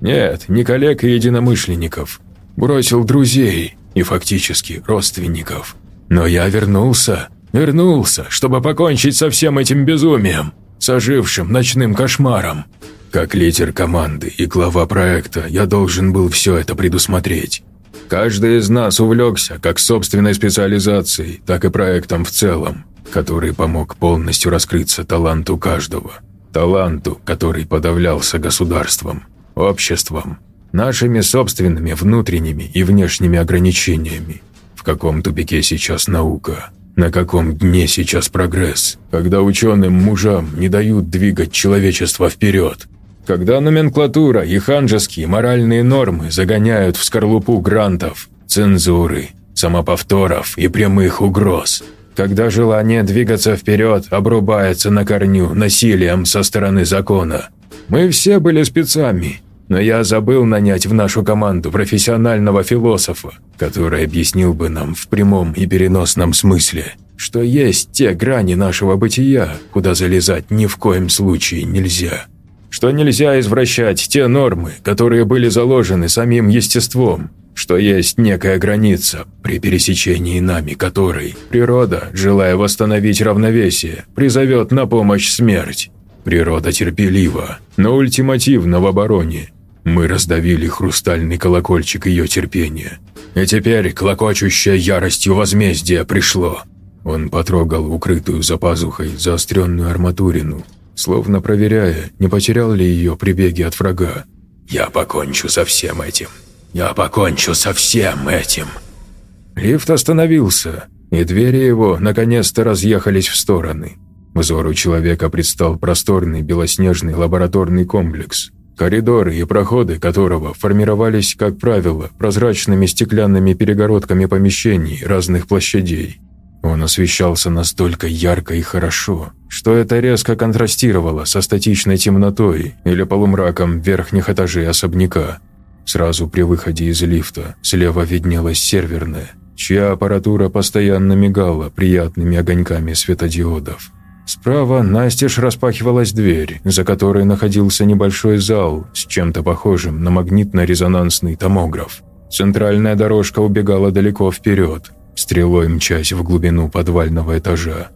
Нет, не коллег и единомышленников. Бросил друзей и фактически родственников. Но я вернулся, вернулся, чтобы покончить со всем этим безумием, сожившим ночным кошмаром. Как лидер команды и глава проекта я должен был все это предусмотреть. Каждый из нас увлекся как собственной специализацией, так и проектом в целом, который помог полностью раскрыться таланту каждого. Таланту, который подавлялся государством, обществом, нашими собственными внутренними и внешними ограничениями. В каком тупике сейчас наука? На каком дне сейчас прогресс, когда ученым мужам не дают двигать человечество вперед? Когда номенклатура и ханжеские моральные нормы загоняют в скорлупу грантов, цензуры, самоповторов и прямых угроз, когда желание двигаться вперед обрубается на корню насилием со стороны закона. Мы все были спецами, но я забыл нанять в нашу команду профессионального философа, который объяснил бы нам в прямом и переносном смысле, что есть те грани нашего бытия, куда залезать ни в коем случае нельзя что нельзя извращать те нормы, которые были заложены самим естеством, что есть некая граница, при пересечении нами которой природа, желая восстановить равновесие, призовет на помощь смерть. Природа терпелива, но ультимативна в обороне. Мы раздавили хрустальный колокольчик ее терпения. И теперь клокочущая яростью возмездия пришло. Он потрогал укрытую за пазухой заостренную арматурину, словно проверяя, не потерял ли ее при беге от врага. «Я покончу со всем этим», я покончу со всем этим». Лифт остановился, и двери его наконец-то разъехались в стороны. Взору человека предстал просторный белоснежный лабораторный комплекс, коридоры и проходы которого формировались, как правило, прозрачными стеклянными перегородками помещений разных площадей. Он освещался настолько ярко и хорошо, что это резко контрастировало со статичной темнотой или полумраком верхних этажей особняка. Сразу при выходе из лифта слева виднелась серверная, чья аппаратура постоянно мигала приятными огоньками светодиодов. Справа настежь распахивалась дверь, за которой находился небольшой зал с чем-то похожим на магнитно-резонансный томограф. Центральная дорожка убегала далеко вперед, стрелой мчась в глубину подвального этажа.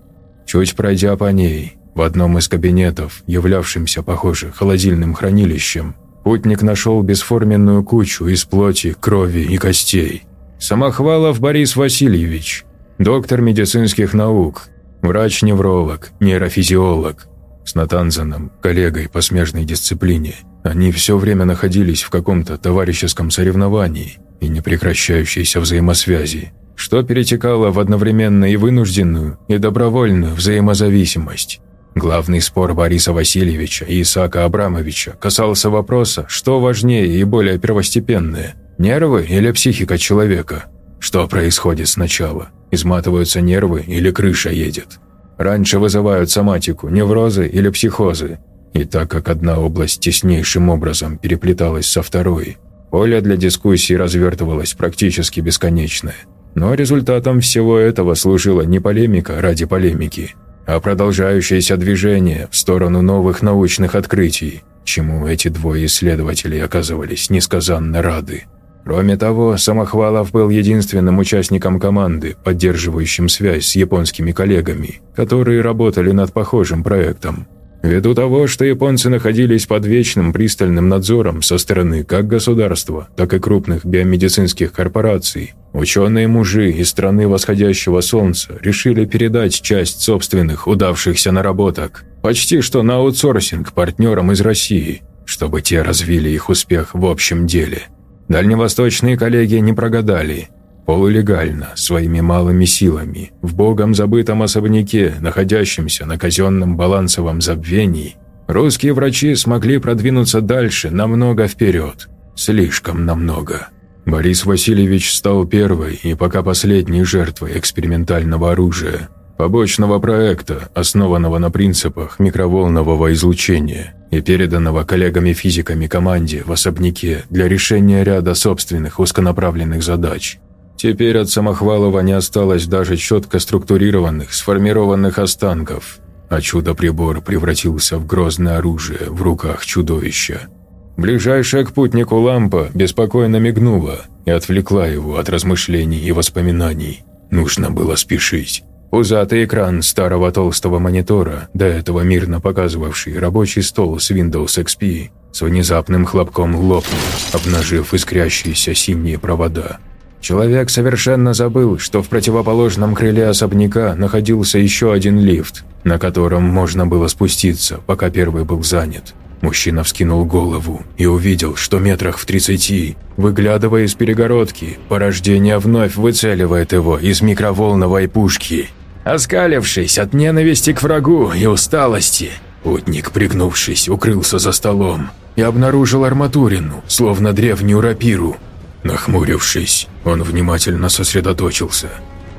Чуть пройдя по ней, в одном из кабинетов, являвшимся, похоже, холодильным хранилищем, Путник нашел бесформенную кучу из плоти, крови и костей. Самохвалов Борис Васильевич, доктор медицинских наук, врач-невролог, нейрофизиолог. С Натанзаном, коллегой по смежной дисциплине, они все время находились в каком-то товарищеском соревновании и непрекращающейся взаимосвязи, что перетекало в одновременно и вынужденную, и добровольную взаимозависимость. Главный спор Бориса Васильевича и Исаака Абрамовича касался вопроса, что важнее и более первостепенное – нервы или психика человека. Что происходит сначала? Изматываются нервы или крыша едет? Раньше вызывают соматику, неврозы или психозы. И так как одна область теснейшим образом переплеталась со второй, поле для дискуссий развертывалось практически бесконечное. Но результатом всего этого служила не полемика ради полемики – а продолжающееся движение в сторону новых научных открытий, чему эти двое исследователей оказывались несказанно рады. Кроме того, Самохвалов был единственным участником команды, поддерживающим связь с японскими коллегами, которые работали над похожим проектом. Ввиду того, что японцы находились под вечным пристальным надзором со стороны как государства, так и крупных биомедицинских корпораций, ученые-мужи из страны восходящего солнца решили передать часть собственных удавшихся наработок почти что на аутсорсинг партнерам из России, чтобы те развили их успех в общем деле. Дальневосточные коллеги не прогадали – полулегально, своими малыми силами, в богом забытом особняке, находящемся на казенном балансовом забвении, русские врачи смогли продвинуться дальше намного вперед. Слишком намного. Борис Васильевич стал первой и пока последней жертвой экспериментального оружия, побочного проекта, основанного на принципах микроволнового излучения и переданного коллегами-физиками команде в особняке для решения ряда собственных узконаправленных задач. Теперь от Самохвалова не осталось даже четко структурированных, сформированных останков, а чудо-прибор превратился в грозное оружие в руках чудовища. Ближайшая к путнику лампа беспокойно мигнула и отвлекла его от размышлений и воспоминаний. Нужно было спешить. Пузатый экран старого толстого монитора, до этого мирно показывавший рабочий стол с Windows XP, с внезапным хлопком лопнул, обнажив искрящиеся синие провода. Человек совершенно забыл, что в противоположном крыле особняка находился еще один лифт, на котором можно было спуститься, пока первый был занят. Мужчина вскинул голову и увидел, что метрах в тридцати, выглядывая из перегородки, порождение вновь выцеливает его из микроволновой пушки. Оскалившись от ненависти к врагу и усталости, путник, пригнувшись, укрылся за столом и обнаружил арматурину, словно древнюю рапиру, Нахмурившись, он внимательно сосредоточился.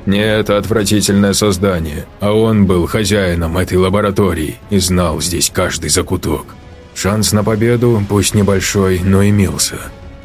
Не это отвратительное создание, а он был хозяином этой лаборатории и знал здесь каждый закуток. Шанс на победу, пусть небольшой, но имелся.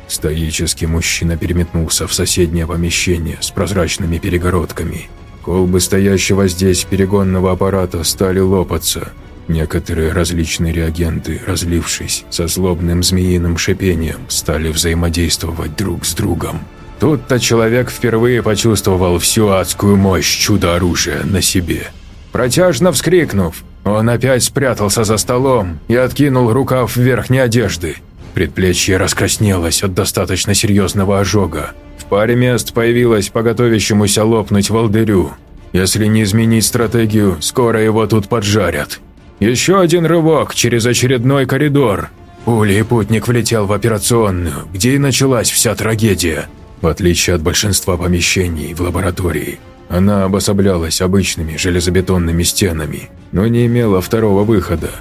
Стоический мужчина переметнулся в соседнее помещение с прозрачными перегородками. Колбы стоящего здесь перегонного аппарата стали лопаться, Некоторые различные реагенты, разлившись со злобным змеиным шипением, стали взаимодействовать друг с другом. Тут-то человек впервые почувствовал всю адскую мощь чудо-оружия на себе. Протяжно вскрикнув, он опять спрятался за столом и откинул рукав верхней одежды. Предплечье раскраснелось от достаточно серьезного ожога. В паре мест появилось по готовящемуся лопнуть волдырю. Если не изменить стратегию, скоро его тут поджарят. Еще один рывок через очередной коридор. Пулей путник влетел в операционную, где и началась вся трагедия. В отличие от большинства помещений в лаборатории, она обособлялась обычными железобетонными стенами, но не имела второго выхода.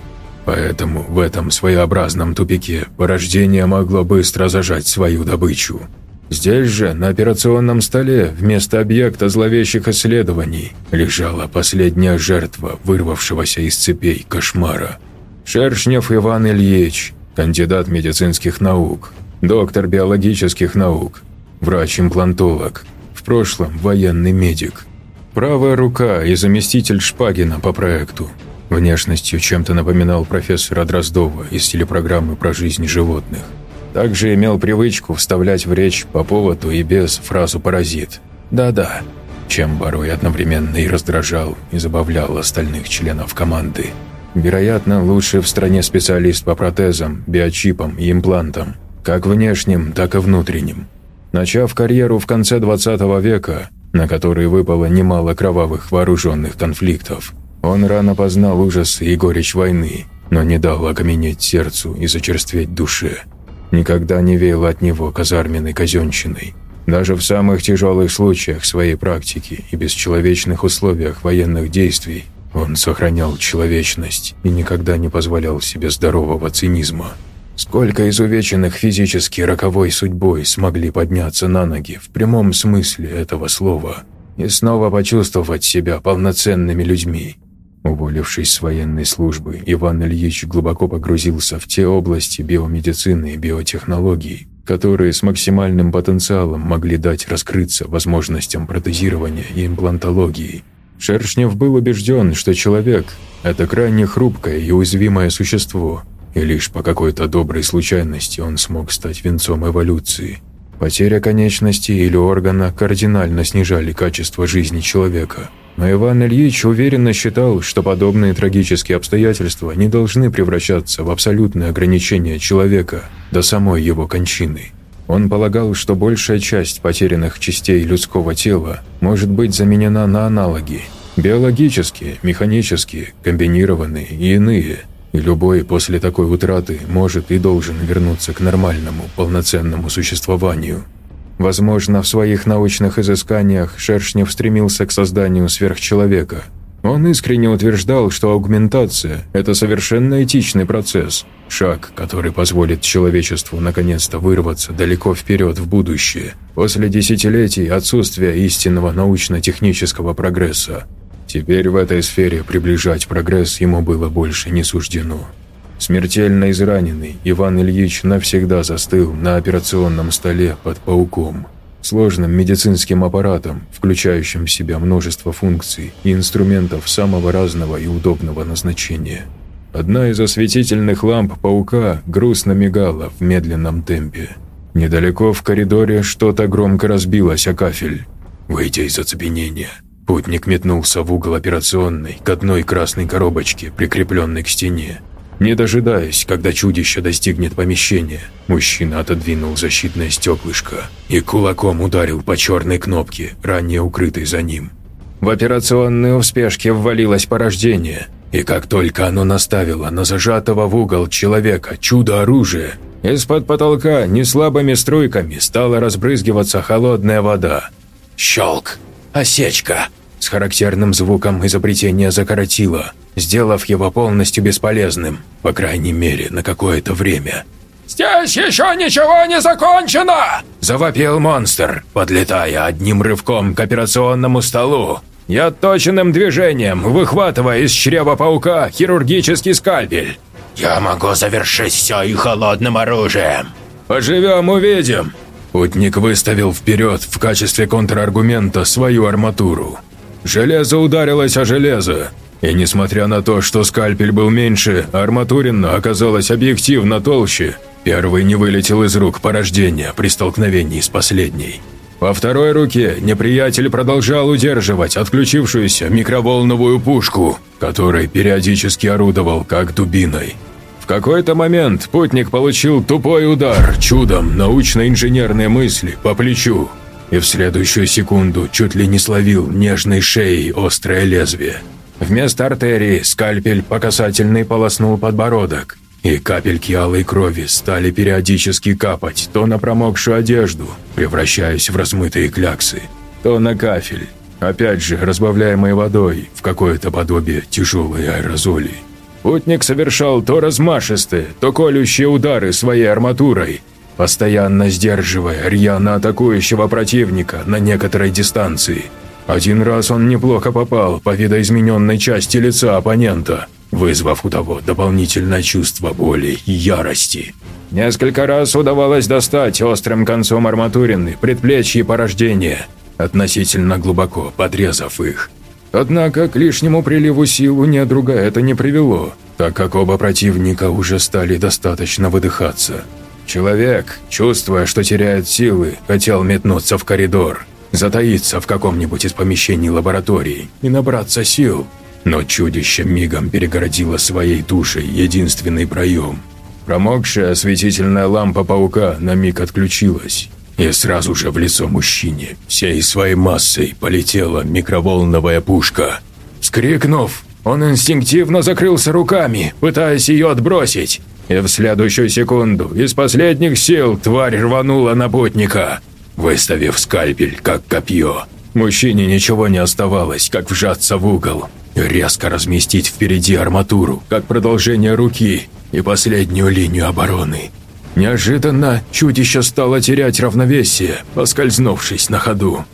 Поэтому в этом своеобразном тупике порождение могло быстро зажать свою добычу. Здесь же, на операционном столе, вместо объекта зловещих исследований, лежала последняя жертва вырвавшегося из цепей кошмара. Шершнев Иван Ильич, кандидат медицинских наук, доктор биологических наук, врач-имплантолог, в прошлом военный медик. Правая рука и заместитель Шпагина по проекту. Внешностью чем-то напоминал профессора Дроздова из телепрограммы про жизнь животных. Также имел привычку вставлять в речь по поводу и без фразу «паразит». Да-да, чем порой одновременно и раздражал, и забавлял остальных членов команды. Вероятно, лучший в стране специалист по протезам, биочипам и имплантам, как внешним, так и внутренним. Начав карьеру в конце 20 века, на который выпало немало кровавых вооруженных конфликтов, он рано познал ужас и горечь войны, но не дал окаменеть сердцу и зачерстветь душе. Никогда не веял от него казарменной казенщиной. Даже в самых тяжелых случаях своей практики и бесчеловечных условиях военных действий он сохранял человечность и никогда не позволял себе здорового цинизма. Сколько изувеченных физически роковой судьбой смогли подняться на ноги в прямом смысле этого слова и снова почувствовать себя полноценными людьми. Уволившись с военной службы, Иван Ильич глубоко погрузился в те области биомедицины и биотехнологий, которые с максимальным потенциалом могли дать раскрыться возможностям протезирования и имплантологии. Шершнев был убежден, что человек – это крайне хрупкое и уязвимое существо – и лишь по какой-то доброй случайности он смог стать венцом эволюции. Потеря конечности или органа кардинально снижали качество жизни человека. Но Иван Ильич уверенно считал, что подобные трагические обстоятельства не должны превращаться в абсолютное ограничение человека до самой его кончины. Он полагал, что большая часть потерянных частей людского тела может быть заменена на аналоги – биологические, механические, комбинированные и иные – и любой после такой утраты может и должен вернуться к нормальному, полноценному существованию. Возможно, в своих научных изысканиях Шершнев стремился к созданию сверхчеловека. Он искренне утверждал, что аугментация – это совершенно этичный процесс, шаг, который позволит человечеству наконец-то вырваться далеко вперед в будущее, после десятилетий отсутствия истинного научно-технического прогресса. Теперь в этой сфере приближать прогресс ему было больше не суждено. Смертельно израненный, Иван Ильич навсегда застыл на операционном столе под пауком, сложным медицинским аппаратом, включающим в себя множество функций и инструментов самого разного и удобного назначения. Одна из осветительных ламп паука грустно мигала в медленном темпе. Недалеко в коридоре что-то громко разбилось о кафель. Выйдя из оцепенения, Путник метнулся в угол операционной к одной красной коробочке, прикрепленной к стене. Не дожидаясь, когда чудище достигнет помещения, мужчина отодвинул защитное стеклышко и кулаком ударил по черной кнопке, ранее укрытой за ним. В операционной успешке ввалилось порождение, и как только оно наставило на зажатого в угол человека чудо-оружие, из-под потолка неслабыми струйками стала разбрызгиваться холодная вода. Щелк! Осечка! С характерным звуком изобретение закоротило, сделав его полностью бесполезным, по крайней мере, на какое-то время. «Здесь еще ничего не закончено!» – завопил монстр, подлетая одним рывком к операционному столу. И отточенным движением, выхватывая из чрева паука хирургический скальпель. «Я могу завершить все и холодным оружием!» «Поживем, увидим!» Путник выставил вперед в качестве контраргумента свою арматуру. Железо ударилось о железо. И несмотря на то, что скальпель был меньше, арматурина оказалась объективно толще. Первый не вылетел из рук порождения при столкновении с последней. Во второй руке неприятель продолжал удерживать отключившуюся микроволновую пушку, которой периодически орудовал как дубиной. В какой-то момент путник получил тупой удар чудом научно-инженерной мысли по плечу и в следующую секунду чуть ли не словил нежной шеей острое лезвие. Вместо артерии скальпель по касательной полоснул подбородок, и капельки алой крови стали периодически капать то на промокшую одежду, превращаясь в размытые кляксы, то на кафель, опять же разбавляемой водой в какое-то подобие тяжелой аэрозоли. Путник совершал то размашистые, то колющие удары своей арматурой, постоянно сдерживая рьяно атакующего противника на некоторой дистанции. Один раз он неплохо попал по видоизмененной части лица оппонента, вызвав у того дополнительное чувство боли и ярости. Несколько раз удавалось достать острым концом арматурины предплечье порождения, относительно глубоко подрезав их. Однако к лишнему приливу сил у недруга это не привело, так как оба противника уже стали достаточно выдыхаться. Человек, чувствуя, что теряет силы, хотел метнуться в коридор, затаиться в каком-нибудь из помещений лаборатории и набраться сил. Но чудище мигом перегородило своей тушей единственный проем. Промокшая осветительная лампа паука на миг отключилась, и сразу же в лицо мужчине всей своей массой полетела микроволновая пушка. Скрикнув, он инстинктивно закрылся руками, пытаясь ее отбросить, и в следующую секунду из последних сил тварь рванула на путника, выставив скальпель, как копье. Мужчине ничего не оставалось, как вжаться в угол резко разместить впереди арматуру, как продолжение руки и последнюю линию обороны. Неожиданно чудище стало терять равновесие, поскользнувшись на ходу.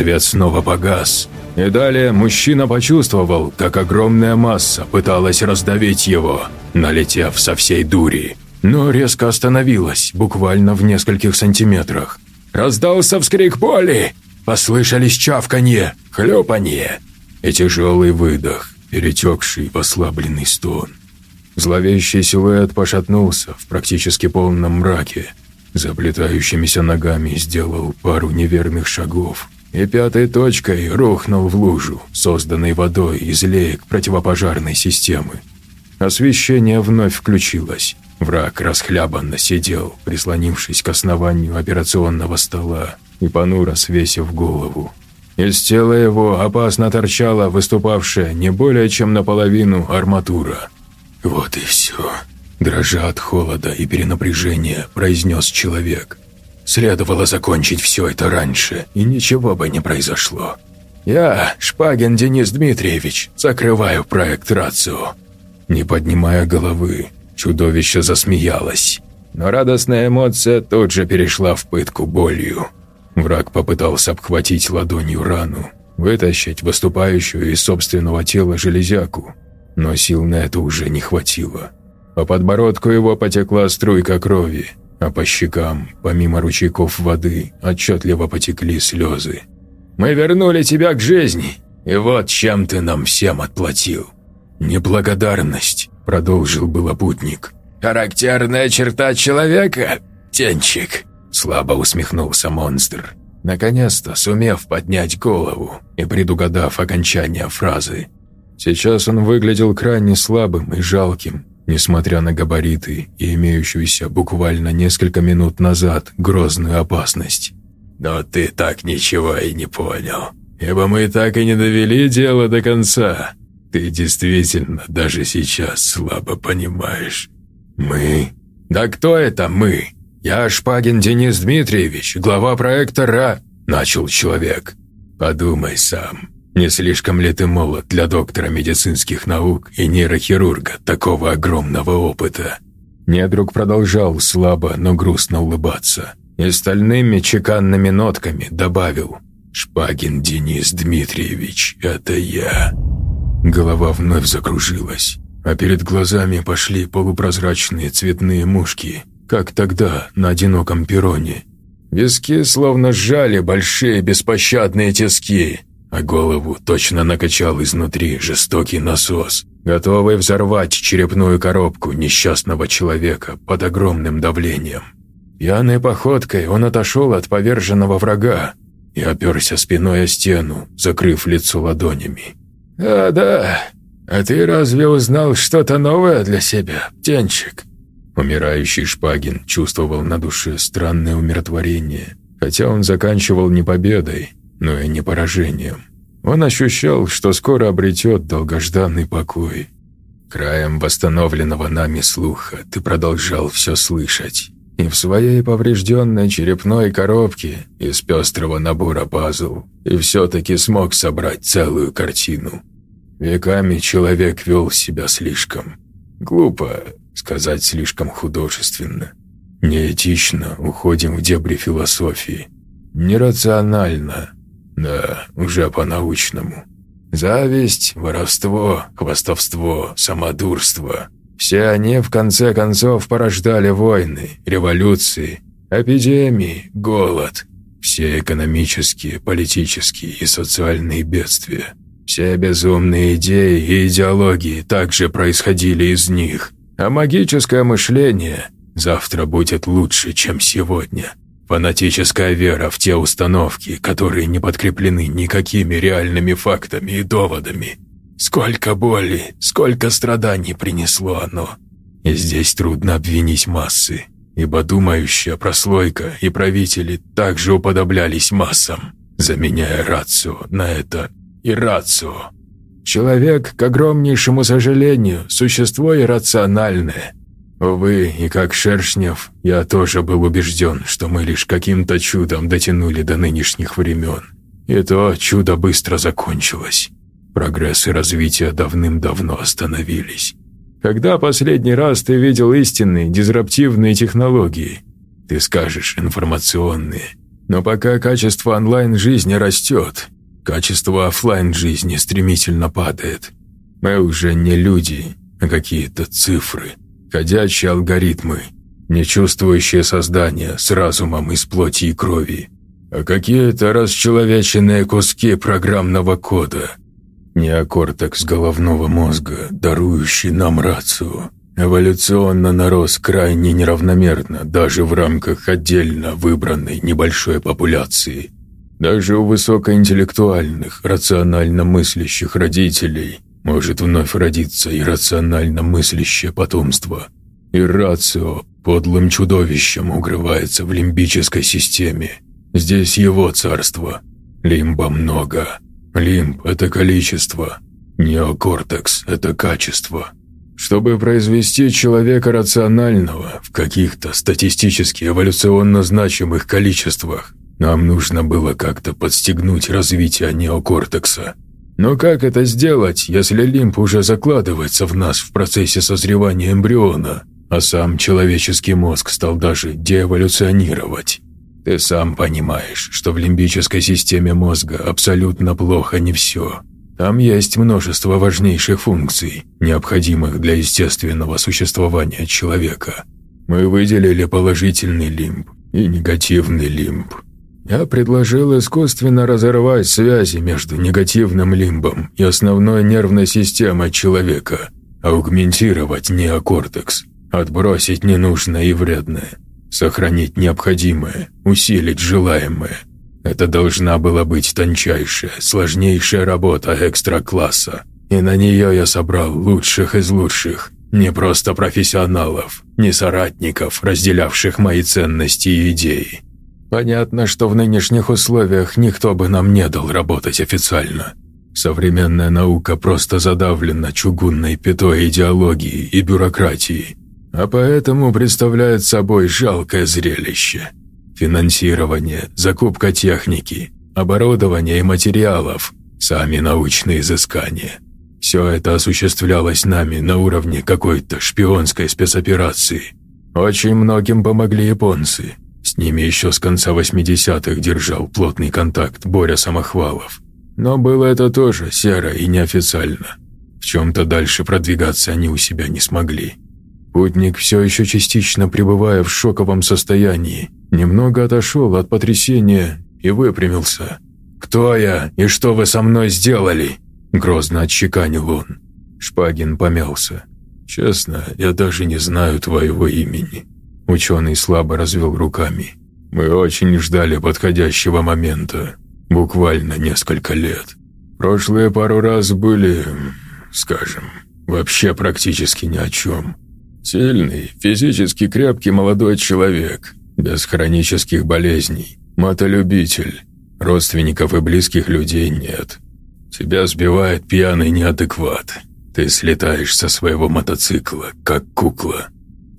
Свет снова погас, и далее мужчина почувствовал, как огромная масса пыталась раздавить его, налетев со всей дури, но резко остановилась, буквально в нескольких сантиметрах. Раздался вскрик боли, послышались чавканье, хлюпанье и тяжелый выдох, перетекший в ослабленный стон. Зловещий силуэт пошатнулся в практически полном мраке, заплетающимися ногами сделал пару неверных шагов – и пятой точкой рухнул в лужу, созданной водой из леек противопожарной системы. Освещение вновь включилось. Враг расхлябанно сидел, прислонившись к основанию операционного стола и понуро свесив голову. Из тела его опасно торчала выступавшая не более чем наполовину арматура. «Вот и все», – дрожа от холода и перенапряжения, произнес человек – Следовало закончить все это раньше, и ничего бы не произошло. Я, Шпагин Денис Дмитриевич, закрываю проект «Рацио». Не поднимая головы, чудовище засмеялось. Но радостная эмоция тут же перешла в пытку болью. Враг попытался обхватить ладонью рану, вытащить выступающую из собственного тела железяку, но сил на это уже не хватило. По подбородку его потекла струйка крови, а по щекам, помимо ручейков воды, отчетливо потекли слезы. «Мы вернули тебя к жизни, и вот чем ты нам всем отплатил». «Неблагодарность», – продолжил было путник. «Характерная черта человека, тенчик», – слабо усмехнулся монстр, наконец-то сумев поднять голову и предугадав окончание фразы. Сейчас он выглядел крайне слабым и жалким, несмотря на габариты и имеющуюся буквально несколько минут назад грозную опасность. «Но ты так ничего и не понял, ибо мы так и не довели дело до конца. Ты действительно даже сейчас слабо понимаешь. Мы? Да кто это мы? Я Шпагин Денис Дмитриевич, глава проекта РА», – начал человек. «Подумай сам». Не слишком ли ты молод для доктора медицинских наук и нейрохирурга такого огромного опыта?» Недруг продолжал слабо, но грустно улыбаться. И стальными чеканными нотками добавил «Шпагин Денис Дмитриевич, это я». Голова вновь закружилась, а перед глазами пошли полупрозрачные цветные мушки, как тогда на одиноком перроне. Виски словно сжали большие беспощадные тиски, а голову точно накачал изнутри жестокий насос, готовый взорвать черепную коробку несчастного человека под огромным давлением. Пьяной походкой он отошел от поверженного врага, и оперся спиной о стену, закрыв лицо ладонями. «А, да. А ты разве узнал что-то новое для себя, птенчик?» Умирающий Шпагин чувствовал на душе странное умиротворение, хотя он заканчивал не победой, но и не поражением. Он ощущал, что скоро обретет долгожданный покой. Краем восстановленного нами слуха ты продолжал все слышать. И в своей поврежденной черепной коробке из пестрого набора пазл и все-таки смог собрать целую картину. Веками человек вел себя слишком глупо, сказать слишком художественно. Неэтично уходим в дебри философии. Нерационально, да, уже по-научному. Зависть, воровство, хвастовство, самодурство – все они, в конце концов, порождали войны, революции, эпидемии, голод. Все экономические, политические и социальные бедствия. Все безумные идеи и идеологии также происходили из них. А магическое мышление завтра будет лучше, чем сегодня. Фанатическая вера в те установки, которые не подкреплены никакими реальными фактами и доводами. Сколько боли, сколько страданий принесло оно. И здесь трудно обвинить массы, ибо думающая прослойка и правители также уподоблялись массам, заменяя рацию на это и рацию. Человек, к огромнейшему сожалению, существо иррациональное – Увы, и как Шершнев, я тоже был убежден, что мы лишь каким-то чудом дотянули до нынешних времен. И то чудо быстро закончилось. Прогресс и развитие давным-давно остановились. Когда последний раз ты видел истинные дизраптивные технологии? Ты скажешь информационные. Но пока качество онлайн-жизни растет, качество офлайн жизни стремительно падает. Мы уже не люди, а какие-то цифры – Ходячие алгоритмы, не чувствующие создания с разумом из плоти и крови, а какие-то расчеловеченные куски программного кода. Неокортекс головного мозга, дарующий нам рацию, эволюционно нарос крайне неравномерно даже в рамках отдельно выбранной небольшой популяции. Даже у высокоинтеллектуальных, рационально мыслящих родителей – может вновь родиться иррационально мыслящее потомство. И рацио подлым чудовищем укрывается в лимбической системе. Здесь его царство. Лимба много. Лимб – это количество. Неокортекс – это качество. Чтобы произвести человека рационального в каких-то статистически эволюционно значимых количествах, нам нужно было как-то подстегнуть развитие неокортекса – но как это сделать, если лимб уже закладывается в нас в процессе созревания эмбриона, а сам человеческий мозг стал даже деэволюционировать? Ты сам понимаешь, что в лимбической системе мозга абсолютно плохо не все. Там есть множество важнейших функций, необходимых для естественного существования человека. Мы выделили положительный лимб и негативный лимб. Я предложил искусственно разорвать связи между негативным лимбом и основной нервной системой человека, аугментировать неокортекс, отбросить ненужное и вредное, сохранить необходимое, усилить желаемое. Это должна была быть тончайшая, сложнейшая работа экстра-класса, и на нее я собрал лучших из лучших, не просто профессионалов, не соратников, разделявших мои ценности и идеи, Понятно, что в нынешних условиях никто бы нам не дал работать официально. Современная наука просто задавлена чугунной пятой идеологией и бюрократией, а поэтому представляет собой жалкое зрелище. Финансирование, закупка техники, оборудование и материалов, сами научные изыскания. Все это осуществлялось нами на уровне какой-то шпионской спецоперации. Очень многим помогли японцы – с ними еще с конца 80-х держал плотный контакт Боря Самохвалов. Но было это тоже серо и неофициально. В чем-то дальше продвигаться они у себя не смогли. Путник, все еще частично пребывая в шоковом состоянии, немного отошел от потрясения и выпрямился. «Кто я и что вы со мной сделали?» – грозно отчеканил он. Шпагин помялся. «Честно, я даже не знаю твоего имени». Ученый слабо развел руками. «Мы очень ждали подходящего момента. Буквально несколько лет. Прошлые пару раз были, скажем, вообще практически ни о чем. Сильный, физически крепкий молодой человек, без хронических болезней, мотолюбитель. Родственников и близких людей нет. Тебя сбивает пьяный неадекват. Ты слетаешь со своего мотоцикла, как кукла.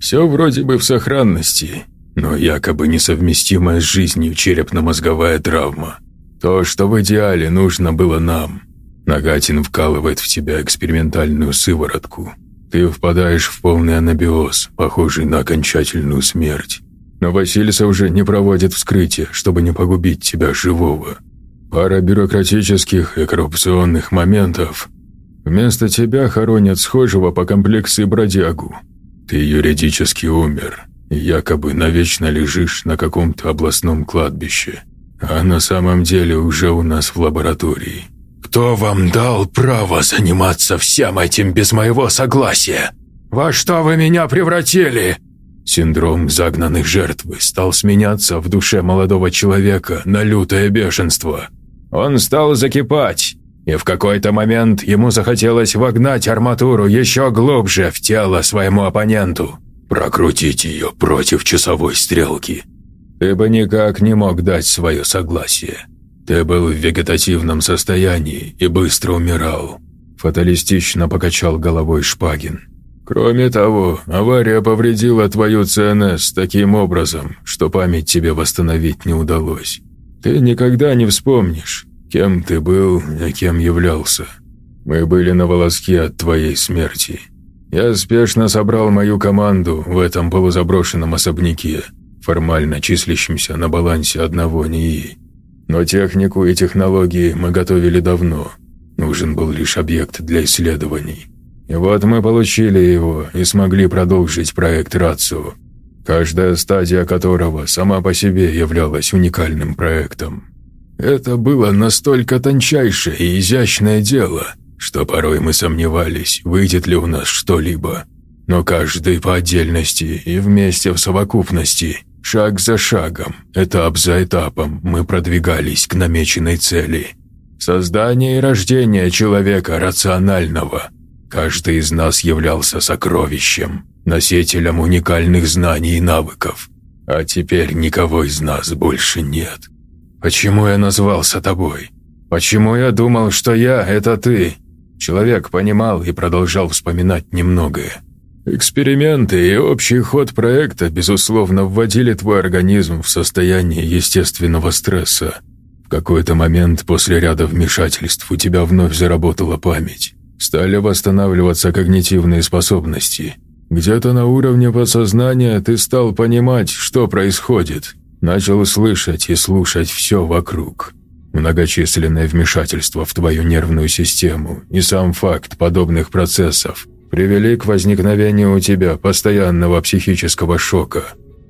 Все вроде бы в сохранности, но якобы несовместимая с жизнью черепно-мозговая травма. То, что в идеале нужно было нам. Нагатин вкалывает в тебя экспериментальную сыворотку. Ты впадаешь в полный анабиоз, похожий на окончательную смерть. Но Василиса уже не проводит вскрытие, чтобы не погубить тебя живого. Пара бюрократических и коррупционных моментов. Вместо тебя хоронят схожего по комплекции бродягу. Ты юридически умер, якобы навечно лежишь на каком-то областном кладбище. А на самом деле уже у нас в лаборатории. Кто вам дал право заниматься всем этим без моего согласия? Во что вы меня превратили?» Синдром загнанных жертвы стал сменяться в душе молодого человека на лютое бешенство. Он стал закипать, и в какой-то момент ему захотелось вогнать арматуру еще глубже в тело своему оппоненту, прокрутить ее против часовой стрелки. Ты бы никак не мог дать свое согласие. Ты был в вегетативном состоянии и быстро умирал. Фаталистично покачал головой Шпагин. Кроме того, авария повредила твою ЦНС таким образом, что память тебе восстановить не удалось. Ты никогда не вспомнишь, кем ты был и кем являлся. Мы были на волоске от твоей смерти. Я спешно собрал мою команду в этом полузаброшенном особняке, формально числящемся на балансе одного НИИ. Но технику и технологии мы готовили давно. Нужен был лишь объект для исследований. И вот мы получили его и смогли продолжить проект «Рацио», каждая стадия которого сама по себе являлась уникальным проектом. Это было настолько тончайшее и изящное дело, что порой мы сомневались, выйдет ли у нас что-либо. Но каждый по отдельности и вместе в совокупности, шаг за шагом, этап за этапом мы продвигались к намеченной цели. Создание и рождение человека рационального – Каждый из нас являлся сокровищем, носителем уникальных знаний и навыков. А теперь никого из нас больше нет. Почему я назвался тобой? Почему я думал, что я – это ты? Человек понимал и продолжал вспоминать немногое. Эксперименты и общий ход проекта, безусловно, вводили твой организм в состояние естественного стресса. В какой-то момент после ряда вмешательств у тебя вновь заработала память. Стали восстанавливаться когнитивные способности. Где-то на уровне подсознания ты стал понимать, что происходит. Начал слышать и слушать все вокруг. Многочисленное вмешательство в твою нервную систему и сам факт подобных процессов привели к возникновению у тебя постоянного психического шока.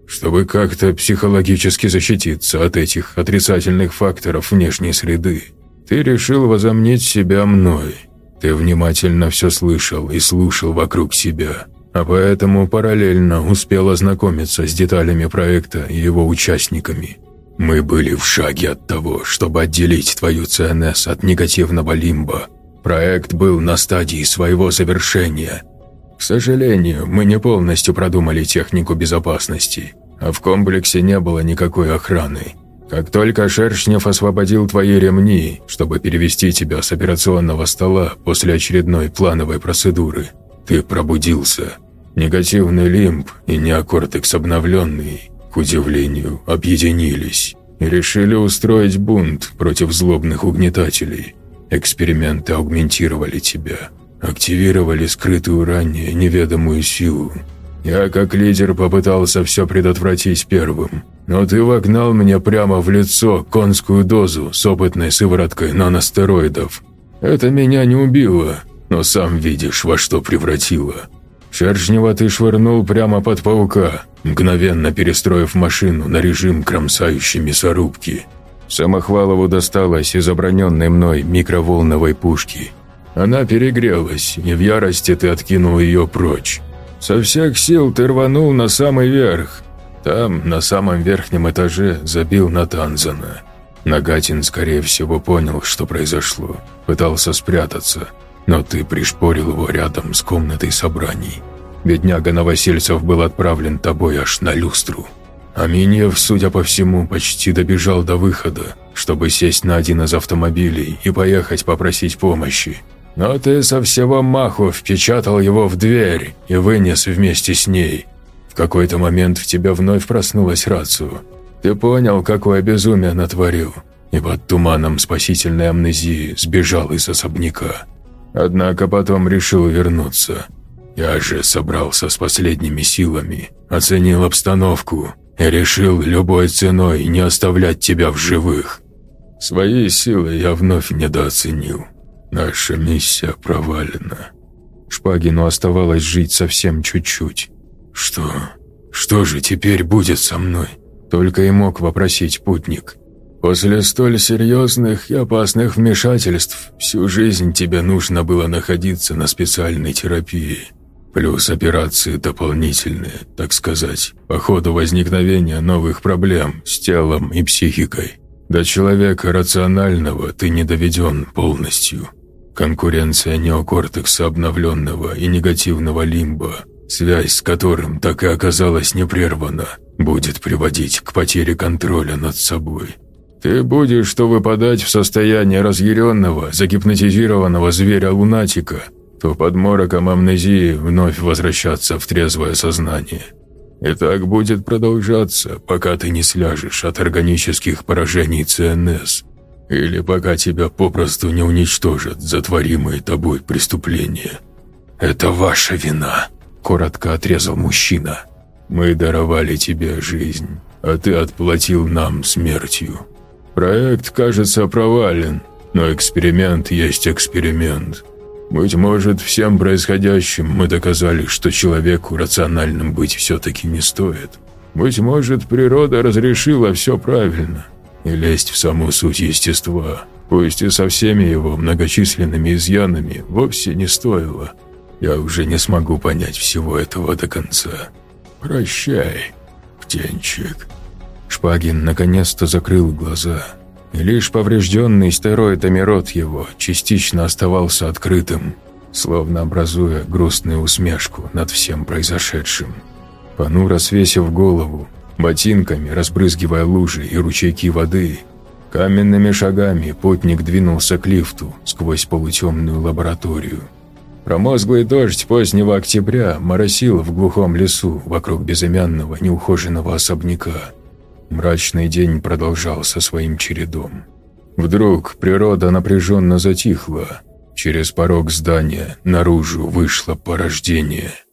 Чтобы как-то психологически защититься от этих отрицательных факторов внешней среды, ты решил возомнить себя мной – ты внимательно все слышал и слушал вокруг себя, а поэтому параллельно успел ознакомиться с деталями проекта и его участниками. Мы были в шаге от того, чтобы отделить твою ЦНС от негативного лимба. Проект был на стадии своего завершения. К сожалению, мы не полностью продумали технику безопасности, а в комплексе не было никакой охраны. Как только Шершнев освободил твои ремни, чтобы перевести тебя с операционного стола после очередной плановой процедуры, ты пробудился. Негативный лимб и неокортекс обновленный, к удивлению, объединились и решили устроить бунт против злобных угнетателей. Эксперименты аугментировали тебя, активировали скрытую ранее неведомую силу. Я, как лидер, попытался все предотвратить первым, но ты вогнал мне прямо в лицо конскую дозу с опытной сывороткой наностероидов. Это меня не убило, но сам видишь, во что превратило. Шершнева ты швырнул прямо под паука, мгновенно перестроив машину на режим кромсающей мясорубки. Самохвалову досталось из оброненной мной микроволновой пушки. Она перегрелась, и в ярости ты откинул ее прочь. Со всех сил ты рванул на самый верх, там, на самом верхнем этаже, забил на Танзана. Нагатин, скорее всего, понял, что произошло, пытался спрятаться, но ты пришпорил его рядом с комнатой собраний. Бедняга Новосельцев был отправлен тобой аж на люстру. А Миньев, судя по всему, почти добежал до выхода, чтобы сесть на один из автомобилей и поехать попросить помощи. Но ты со всего маху впечатал его в дверь и вынес вместе с ней. В какой-то момент в тебя вновь проснулась рацию. Ты понял, какое безумие натворил, и под туманом спасительной амнезии сбежал из особняка. Однако потом решил вернуться. Я же собрался с последними силами, оценил обстановку и решил любой ценой не оставлять тебя в живых. Свои силы я вновь недооценил. Наша миссия провалена. Шпагину оставалось жить совсем чуть-чуть. Что? Что же теперь будет со мной? Только и мог вопросить путник. После столь серьезных и опасных вмешательств всю жизнь тебе нужно было находиться на специальной терапии. Плюс операции дополнительные, так сказать, по ходу возникновения новых проблем с телом и психикой. До человека рационального ты не доведен полностью. Конкуренция неокортекса обновленного и негативного лимба, связь с которым так и оказалась не прервана, будет приводить к потере контроля над собой. Ты будешь то выпадать в состояние разъяренного, загипнотизированного зверя-лунатика – то под мороком амнезии вновь возвращаться в трезвое сознание. И так будет продолжаться, пока ты не сляжешь от органических поражений ЦНС, или пока тебя попросту не уничтожат затворимые тобой преступления. «Это ваша вина», – коротко отрезал мужчина. «Мы даровали тебе жизнь, а ты отплатил нам смертью. Проект, кажется, провален, но эксперимент есть эксперимент». Быть может, всем происходящим мы доказали, что человеку рациональным быть все-таки не стоит. Быть может, природа разрешила все правильно. И лезть в саму суть естества, пусть и со всеми его многочисленными изъянами, вовсе не стоило. Я уже не смогу понять всего этого до конца. Прощай, птенчик. Шпагин наконец-то закрыл глаза и лишь поврежденный стероидами рот его частично оставался открытым, словно образуя грустную усмешку над всем произошедшим. Понуро свесив голову, ботинками разбрызгивая лужи и ручейки воды, каменными шагами путник двинулся к лифту сквозь полутемную лабораторию. Промозглый дождь позднего октября моросил в глухом лесу вокруг безымянного неухоженного особняка – Мрачный день продолжался своим чередом. Вдруг природа напряженно затихла. Через порог здания наружу вышло порождение –